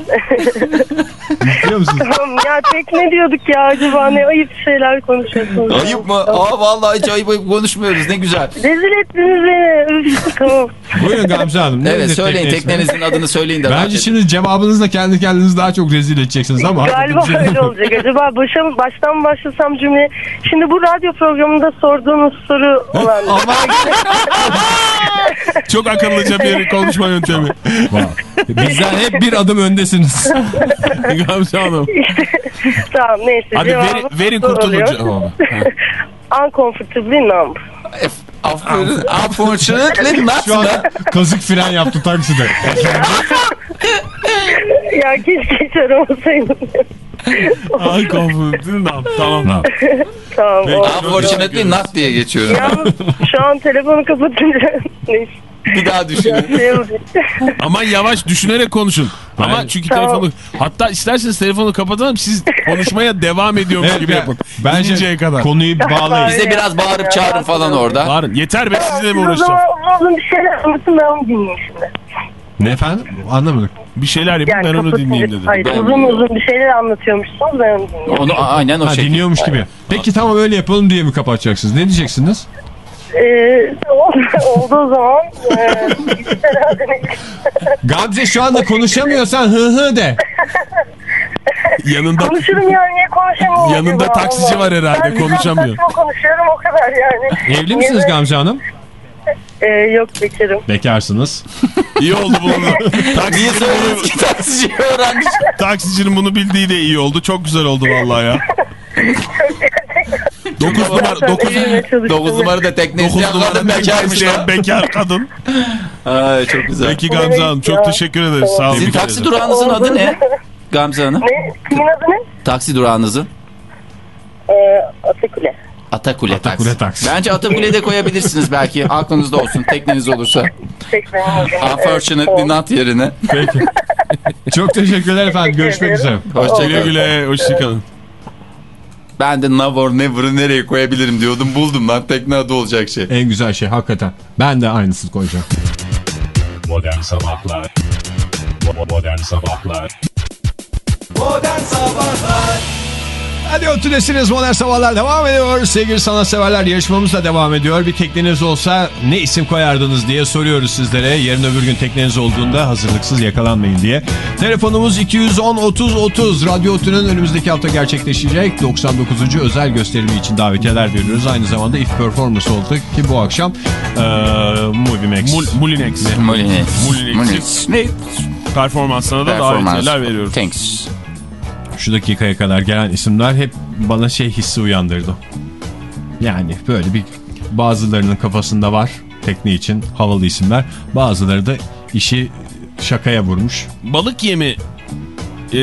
İstiyor musunuz? tamam ya tekne diyorduk ya acaba ne ayıp şeyler konuşuyorsunuz. Ayıp mı? Aa vallahi hiç ayıp ayıp konuşmuyoruz. Ne güzel. Rezil ettiniz beni. Tamam. Buyurun Gamze Hanım. nedir Evet söyleyin ismi? teknenizin adını söyleyin de. Bence şimdi cevabınızla kendi kendinizi daha çok rezil edeceksiniz ama. Galiba Bizim- öyle olacak. Acaba başa, baştan başlasam cümle. Şimdi bu radyo programında sorduğunuz soru olan. Çok akıllıca bir konuşma yöntemi. Bizden hep bir adım öndesiniz. Gamze Hanım. tamam neyse. Hadi verin, verin soru cevabı. Uncomfortably numb. Unfortunately not Şu an kazık fren yaptı takside. Ya keşke hiç aramasaydım. Ay kafam. Tamam. tamam. Peki. Unfortunately not diye geçiyorum. Yalnız şu an telefonu kapatınca neyse. Bir daha düşünün. Aman yavaş düşünerek konuşun. Ama çünkü Tamam. telefonu hatta isterseniz telefonu kapatalım siz konuşmaya devam ediyormuş Evet, gibi yapın. bence Bence kadar. konuyu bağlayın. Bize biraz bağırıp çağırın falan orada. Bağırın. Yeter be sizinle mi Siz o uğraşacağım? zaman uzun bir şeyler anlatın ben onu dinleyeyim şimdi. Ne efendim? Anlamadık. Bir şeyler yapın ben onu dinleyeyim dedim. Hayır Ben- uzun uzun bir şeyler anlatıyormuşsunuz ben onu dinleyeyim. Onu aynen o Ha, şekilde. dinliyormuş gibi. Peki tamam öyle yapalım diye mi kapatacaksınız? Ne diyeceksiniz? Ee, oldu o zaman. Değil. Gamze şu anda konuşamıyorsan hı hı de. Yanında Konuşurum yani niye konuşamıyorum? Yanında taksici Allah. var herhalde, Ben konuşamıyor. saçma konuşuyorum o kadar yani. Evli misiniz Gamze Hanım? Ee, yok bekarım. Bekarsınız. iyi oldu bunu. Taksicinin bunu, taksici öğrenmiş? taksicinin bunu bildiği de iyi oldu. Çok güzel oldu vallahi ya. 9 numara 9 Evime çalıştım. 9 numarada tekne 9 izleyen numara kadın bekar bekarmış lan. bekar kadın. Ay çok güzel. Peki Gamze Hanım çok teşekkür ederiz. Sağ olun. Sizin taksi durağınızın adı ne? Gamze Hanım. Ne? Kimin adı ne? Taksi durağınızın. Ee, Atakule. Atakule, Atakule taksi. taksi. Bence Atakule'de koyabilirsiniz belki. Aklınızda olsun. Tekneniz olursa. Unfortunately not yerine. Peki. Çok teşekkürler efendim. Görüşmek üzere. Güle Hoşçakalın. güle hoşçakalın. Ben de Now or Never'ı nereye koyabilirim diyordum. Buldum lan. Tekne adı olacak şey. En güzel şey hakikaten. Ben de aynısını koyacağım. Modern Sabahlar Bo- Modern Sabahlar Hadi Tülesi'niz Modern Sabahlar devam ediyor. Sevgili sanatseverler yarışmamız da devam ediyor. Bir tekneniz olsa ne isim koyardınız diye soruyoruz sizlere. Yarın öbür gün tekneniz olduğunda hazırlıksız yakalanmayın diye. Telefonumuz 210-30-30. Radyo Tü'nün önümüzdeki hafta gerçekleşecek 99. özel gösterimi için davetiyeler veriyoruz. Aynı zamanda If Performance oldu ki bu akşam ee, Movie Max. Mul Mulinex. Molinex. Mulinex. Ne? Performansına da davetiyeler veriyoruz. Thanks. Şu dakikaya kadar gelen isimler hep bana şey hissi uyandırdı. Yani böyle bir bazılarının kafasında var tekne için havalı isimler. Bazıları da işi şakaya vurmuş. Balık yemi e,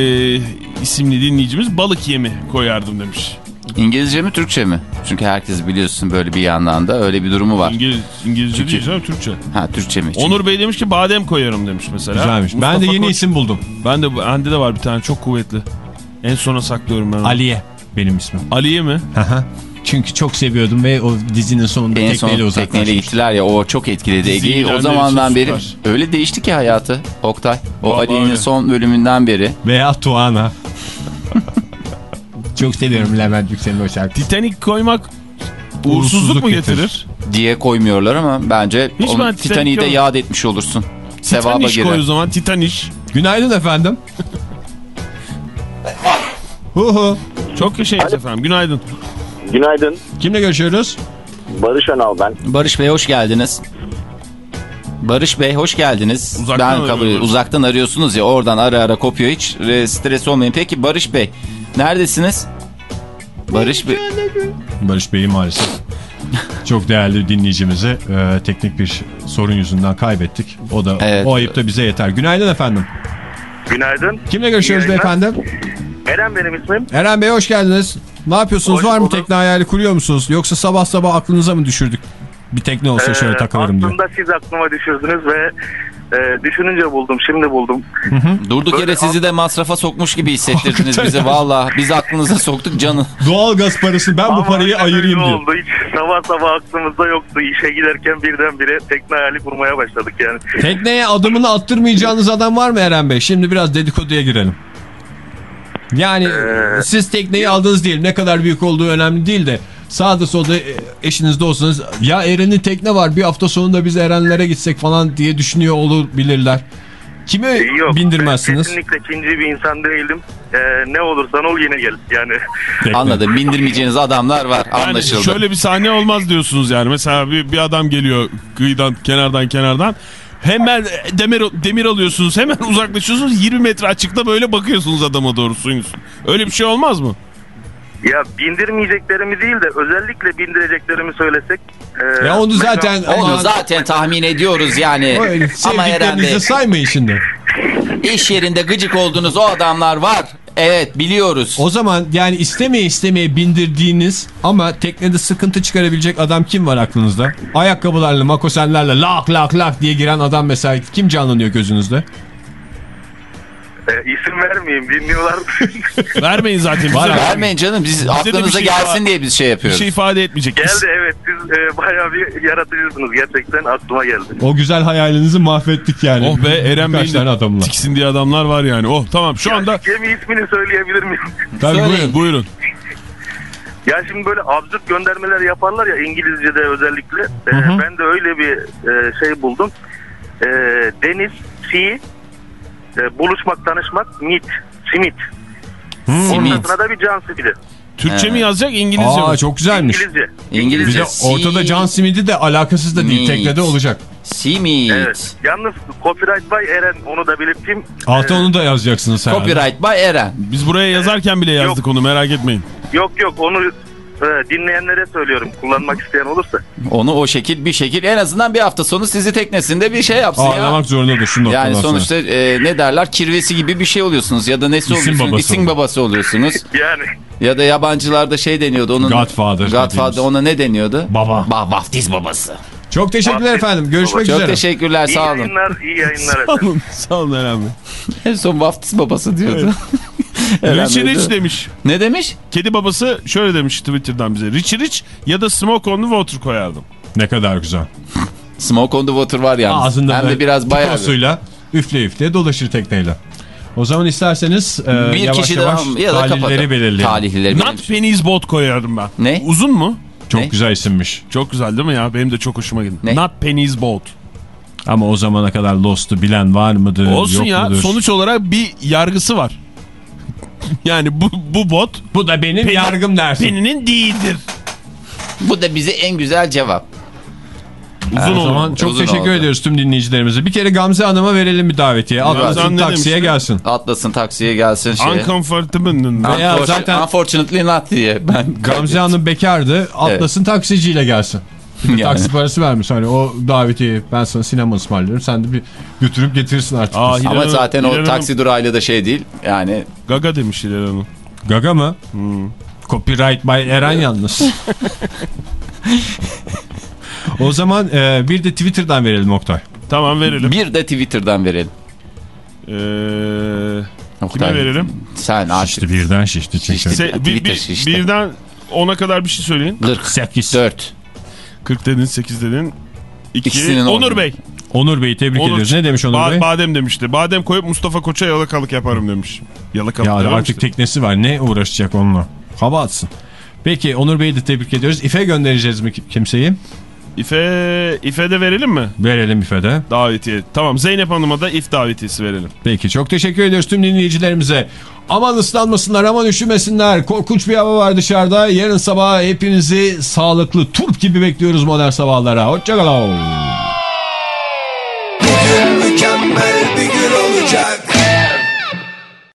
isimli dinleyicimiz balık yemi koyardım demiş. İngilizce mi Türkçe mi? Çünkü herkes biliyorsun böyle bir yandan da öyle bir durumu var. İngiliz, İngilizce Çünkü- değil canım Türkçe. Ha Türkçe mi? Çünkü- Onur Bey demiş ki badem koyarım demiş mesela. Güzelmiş. Mustafa ben de yeni Koç- isim buldum. Ben de bende de var bir tane çok kuvvetli. En sona saklıyorum ben onu. Aliye benim ismim. Aliye mi? Çünkü çok seviyordum ve o dizinin sonunda en tekneyle son tekneyle uzaklaşmıştım. gittiler ya o çok etkiledi Ege'yi. Diziler O zamandan beri öyle değişti ki hayatı Oktay. O Vallahi Ali'nin öyle. son bölümünden beri. Veya Tuana. çok seviyorum Levent Yüksel'in o şarkı. Titanic koymak uğursuzluk, mu getirir. diye koymuyorlar ama bence Hiç onu ben Titanic'i de yad etmiş olursun. Sevaba Titanic koy o girer. zaman Titanic. Günaydın efendim. Hu hu. Çok yaşayınız efendim. Günaydın. Günaydın. Kimle görüşüyoruz? Barış Önal ben. Barış Bey hoş geldiniz. Barış Bey hoş geldiniz. Uzaktan ben kabul uzaktan arıyorsunuz ya oradan ara ara kopuyor hiç e, stres olmayın. Peki Barış Bey neredesiniz? Barış Bey Barış Bey'i maalesef çok değerli dinleyicimizi e, teknik bir sorun yüzünden kaybettik. O da Evet. o ayıp da bize yeter. Günaydın efendim. Günaydın. Kimle görüşüyoruz yayınlar. beyefendi? Eren benim ismim. Eren Bey hoş geldiniz. Ne yapıyorsunuz? Hoş Var mı tekne hayali kuruyor musunuz? Yoksa sabah sabah aklınıza mı düşürdük? Bir tekne olsa şöyle Ee, takılırım diye. Aslında siz aklıma düşürdünüz ve e, düşününce buldum, şimdi buldum. durduk Böyle yere sizi de masrafa sokmuş gibi hissettirdiniz bize valla. Biz aklınıza soktuk canı. Doğal gaz parası ben bu Ama parayı hakikaten ayırayım diyor. oldu. Hiç sabah sabah aklımızda yoktu. İşe giderken birdenbire tekne hayali kurmaya başladık yani. Tekneye adımını attırmayacağınız adam var mı Eren Bey? Şimdi biraz dedikoduya girelim. Yani Ee, siz tekneyi aldınız değil. Ne kadar büyük olduğu önemli değil de sağda solda e, eşinizde olsanız ya Eren'in tekne var bir hafta sonunda biz Erenlere gitsek falan diye düşünüyor olabilirler. Kimi Yok, bindirmezsiniz? Kesinlikle ikinci bir insan değilim. Ee, ne olursan ol yine gel. Yani Tekne. Anladım. Bindirmeyeceğiniz adamlar var. Yani Anlaşıldı. şöyle bir sahne olmaz diyorsunuz yani. Mesela bir, bir adam geliyor kıyıdan kenardan kenardan. Hemen demir, demir alıyorsunuz hemen uzaklaşıyorsunuz 20 metre açıkta böyle bakıyorsunuz adama doğru suyun. Öyle bir şey olmaz mı? ya bindirmeyeceklerimi değil de özellikle bindireceklerimi söylesek. e, Ya onu mesela- zaten Onu ama- zaten tahmin ediyoruz yani. Öyle Ama Eren Bey saymayın şimdi. iş yerinde gıcık olduğunuz o adamlar var. Evet biliyoruz. O zaman yani istemeye istemeye bindirdiğiniz ama teknede sıkıntı çıkarabilecek adam kim var aklınızda? Ayakkabılarla, makosenlerle lak lak lak diye giren adam mesela kim canlanıyor gözünüzde? E, isim vermeyeyim dinliyorlar. Vermeyin zaten bize. Var. Vermeyin canım biz bir aklınıza şey gelsin var. diye biz şey Bir yapıyoruz. şey ifade etmeyecek. geldi evet siz e, bayağı bir yaratıcısınız gerçekten aklıma geldi. O güzel hayalinizi mahvettik yani. Oh be Eren Bey'in tane de adamla. tiksindiği adamlar var yani. Oh tamam şu anda Gemi ismini söyleyebilir miyim? Tabii Söyleyin. buyurun. buyurun. ya şimdi böyle absürt göndermeler yaparlar ya İngilizce'de özellikle. E, hı. ben de öyle bir e, şey buldum. E, deniz, sea, e, buluşmak, tanışmak, meet, simit. Simit. Ortasına da bir can simidi. Türkçe Evet. mi yazacak İngilizce Aa mi? çok güzelmiş. İngilizce. Bir İngilizce. de ortada John Smith'i de alakasız da değil. Teknede olacak. Simit. Evet. Yalnız copyright by Eren onu da belirteyim. Altta Ee, onu da yazacaksınız herhalde. Copyright by Eren. Biz buraya yazarken bile yazdık onu merak etmeyin. Yok yok onu dinleyenlere söylüyorum kullanmak isteyen olursa. Onu o şekil bir şekil en azından bir hafta sonu sizi teknesinde bir şey yapsın ya. Ağırlamak zorundadır şu noktadan Yani sonra. sonuçta e, ne derler kirvesi gibi bir şey oluyorsunuz ya da nesi İsim oluyorsunuz babası isim olur. babası oluyorsunuz Yani ya da yabancılarda şey deniyordu onun Godfather Godfather dediğimiz. ona ne deniyordu? Baba. Ba vaftiz babası. Çok teşekkürler efendim. Görüşmek Çok üzere. teşekkürler iyi sağ olun. yayınlar, iyi yayınlar Sağ olun, sağ olun Eren Bey. En son vaftiz babası diyordu. Eren De- Rich demiş. Ne demiş? Kedi babası şöyle demiş Twitter'dan bize. Richie Rich ya da Smoke on the Water koyardım. Ne kadar güzel. Smoke on the water var yalnız. Ağzında Hem de biraz bayağı. piposuyla üfle üfle dolaşır tekneyle. O zaman isterseniz e, Bir yavaş kişi yavaş daha ya da talihleri belirleyelim. Talihleri Not Penny's Boat koyarım ben. Ne? Uzun mu? Çok Ne? güzel isimmiş. Çok güzel değil mi ya? Benim de çok hoşuma gitti. Ne? Not Penny's Boat. Ama o zamana kadar Lost'u bilen var mıdır Olsun yok ya mudur? sonuç olarak bir yargısı var. yani bu, bu bot Bu da benim Penny- yargım dersin. Penny'nin değildir. Bu da bize en güzel cevap. Uzun o olur. zaman çok Uzun teşekkür oldu. ediyoruz tüm dinleyicilerimize. Bir kere Gamze Hanım'a verelim bir davetiye. Atlasın taksiye gelsin. Atlasın taksiye gelsin şey. Uncomfortable. Veya Unfortunately- zaten- Unfortunately not diye. Ben Gamze Hanım bekardı. Atlasın taksiciyle gelsin. Yani. Taksi parası vermiş. Hani o davetiye ben sana sinema ısmarlıyorum. Sen de bir götürüp getirirsin artık. Aa, Hilal Ama Hanım- zaten Hilal o Hanım taksi durağıyla da şey değil. Yani Gaga demiş Hilal Hanım. Gaga mı? Copyright by Eren yalnız. o zaman e, bir de Twitter'dan verelim Oktay. Tamam verelim. bir de Twitter'dan verelim. Ee, Oktay, kime verelim? Sen artık. Şişti birden şişti çünkü. Şişti. Se, bir, bir- şişti. birden 10'a kadar bir şey söyleyin. 8. 4. 40 dedin 8 dedin. 2. İkisinin Onur oldu. Bey. Onur Bey'i tebrik Onur- ediyoruz. Ne demiş Onur Ba- Bey? Badem demişti. Badem koyup Mustafa Koç'a yalakalık yaparım demiş. Yalakalık Ya artık teknesi var. Ne uğraşacak onunla? Hava atsın. Peki Onur Bey'i de tebrik ediyoruz. İF'e göndereceğiz mi kim- kimseyi? İfe, İfe de verelim mi? Verelim İfe de. Davetiye. Tamam Zeynep Hanım'a da if davetiyesi verelim. Peki çok teşekkür ediyoruz tüm dinleyicilerimize. Aman ıslanmasınlar aman üşümesinler. Korkunç bir hava var dışarıda. Yarın sabah hepinizi sağlıklı turp gibi bekliyoruz modern sabahlara. Hoşçakalın. Bugün mükemmel bir gün olacak.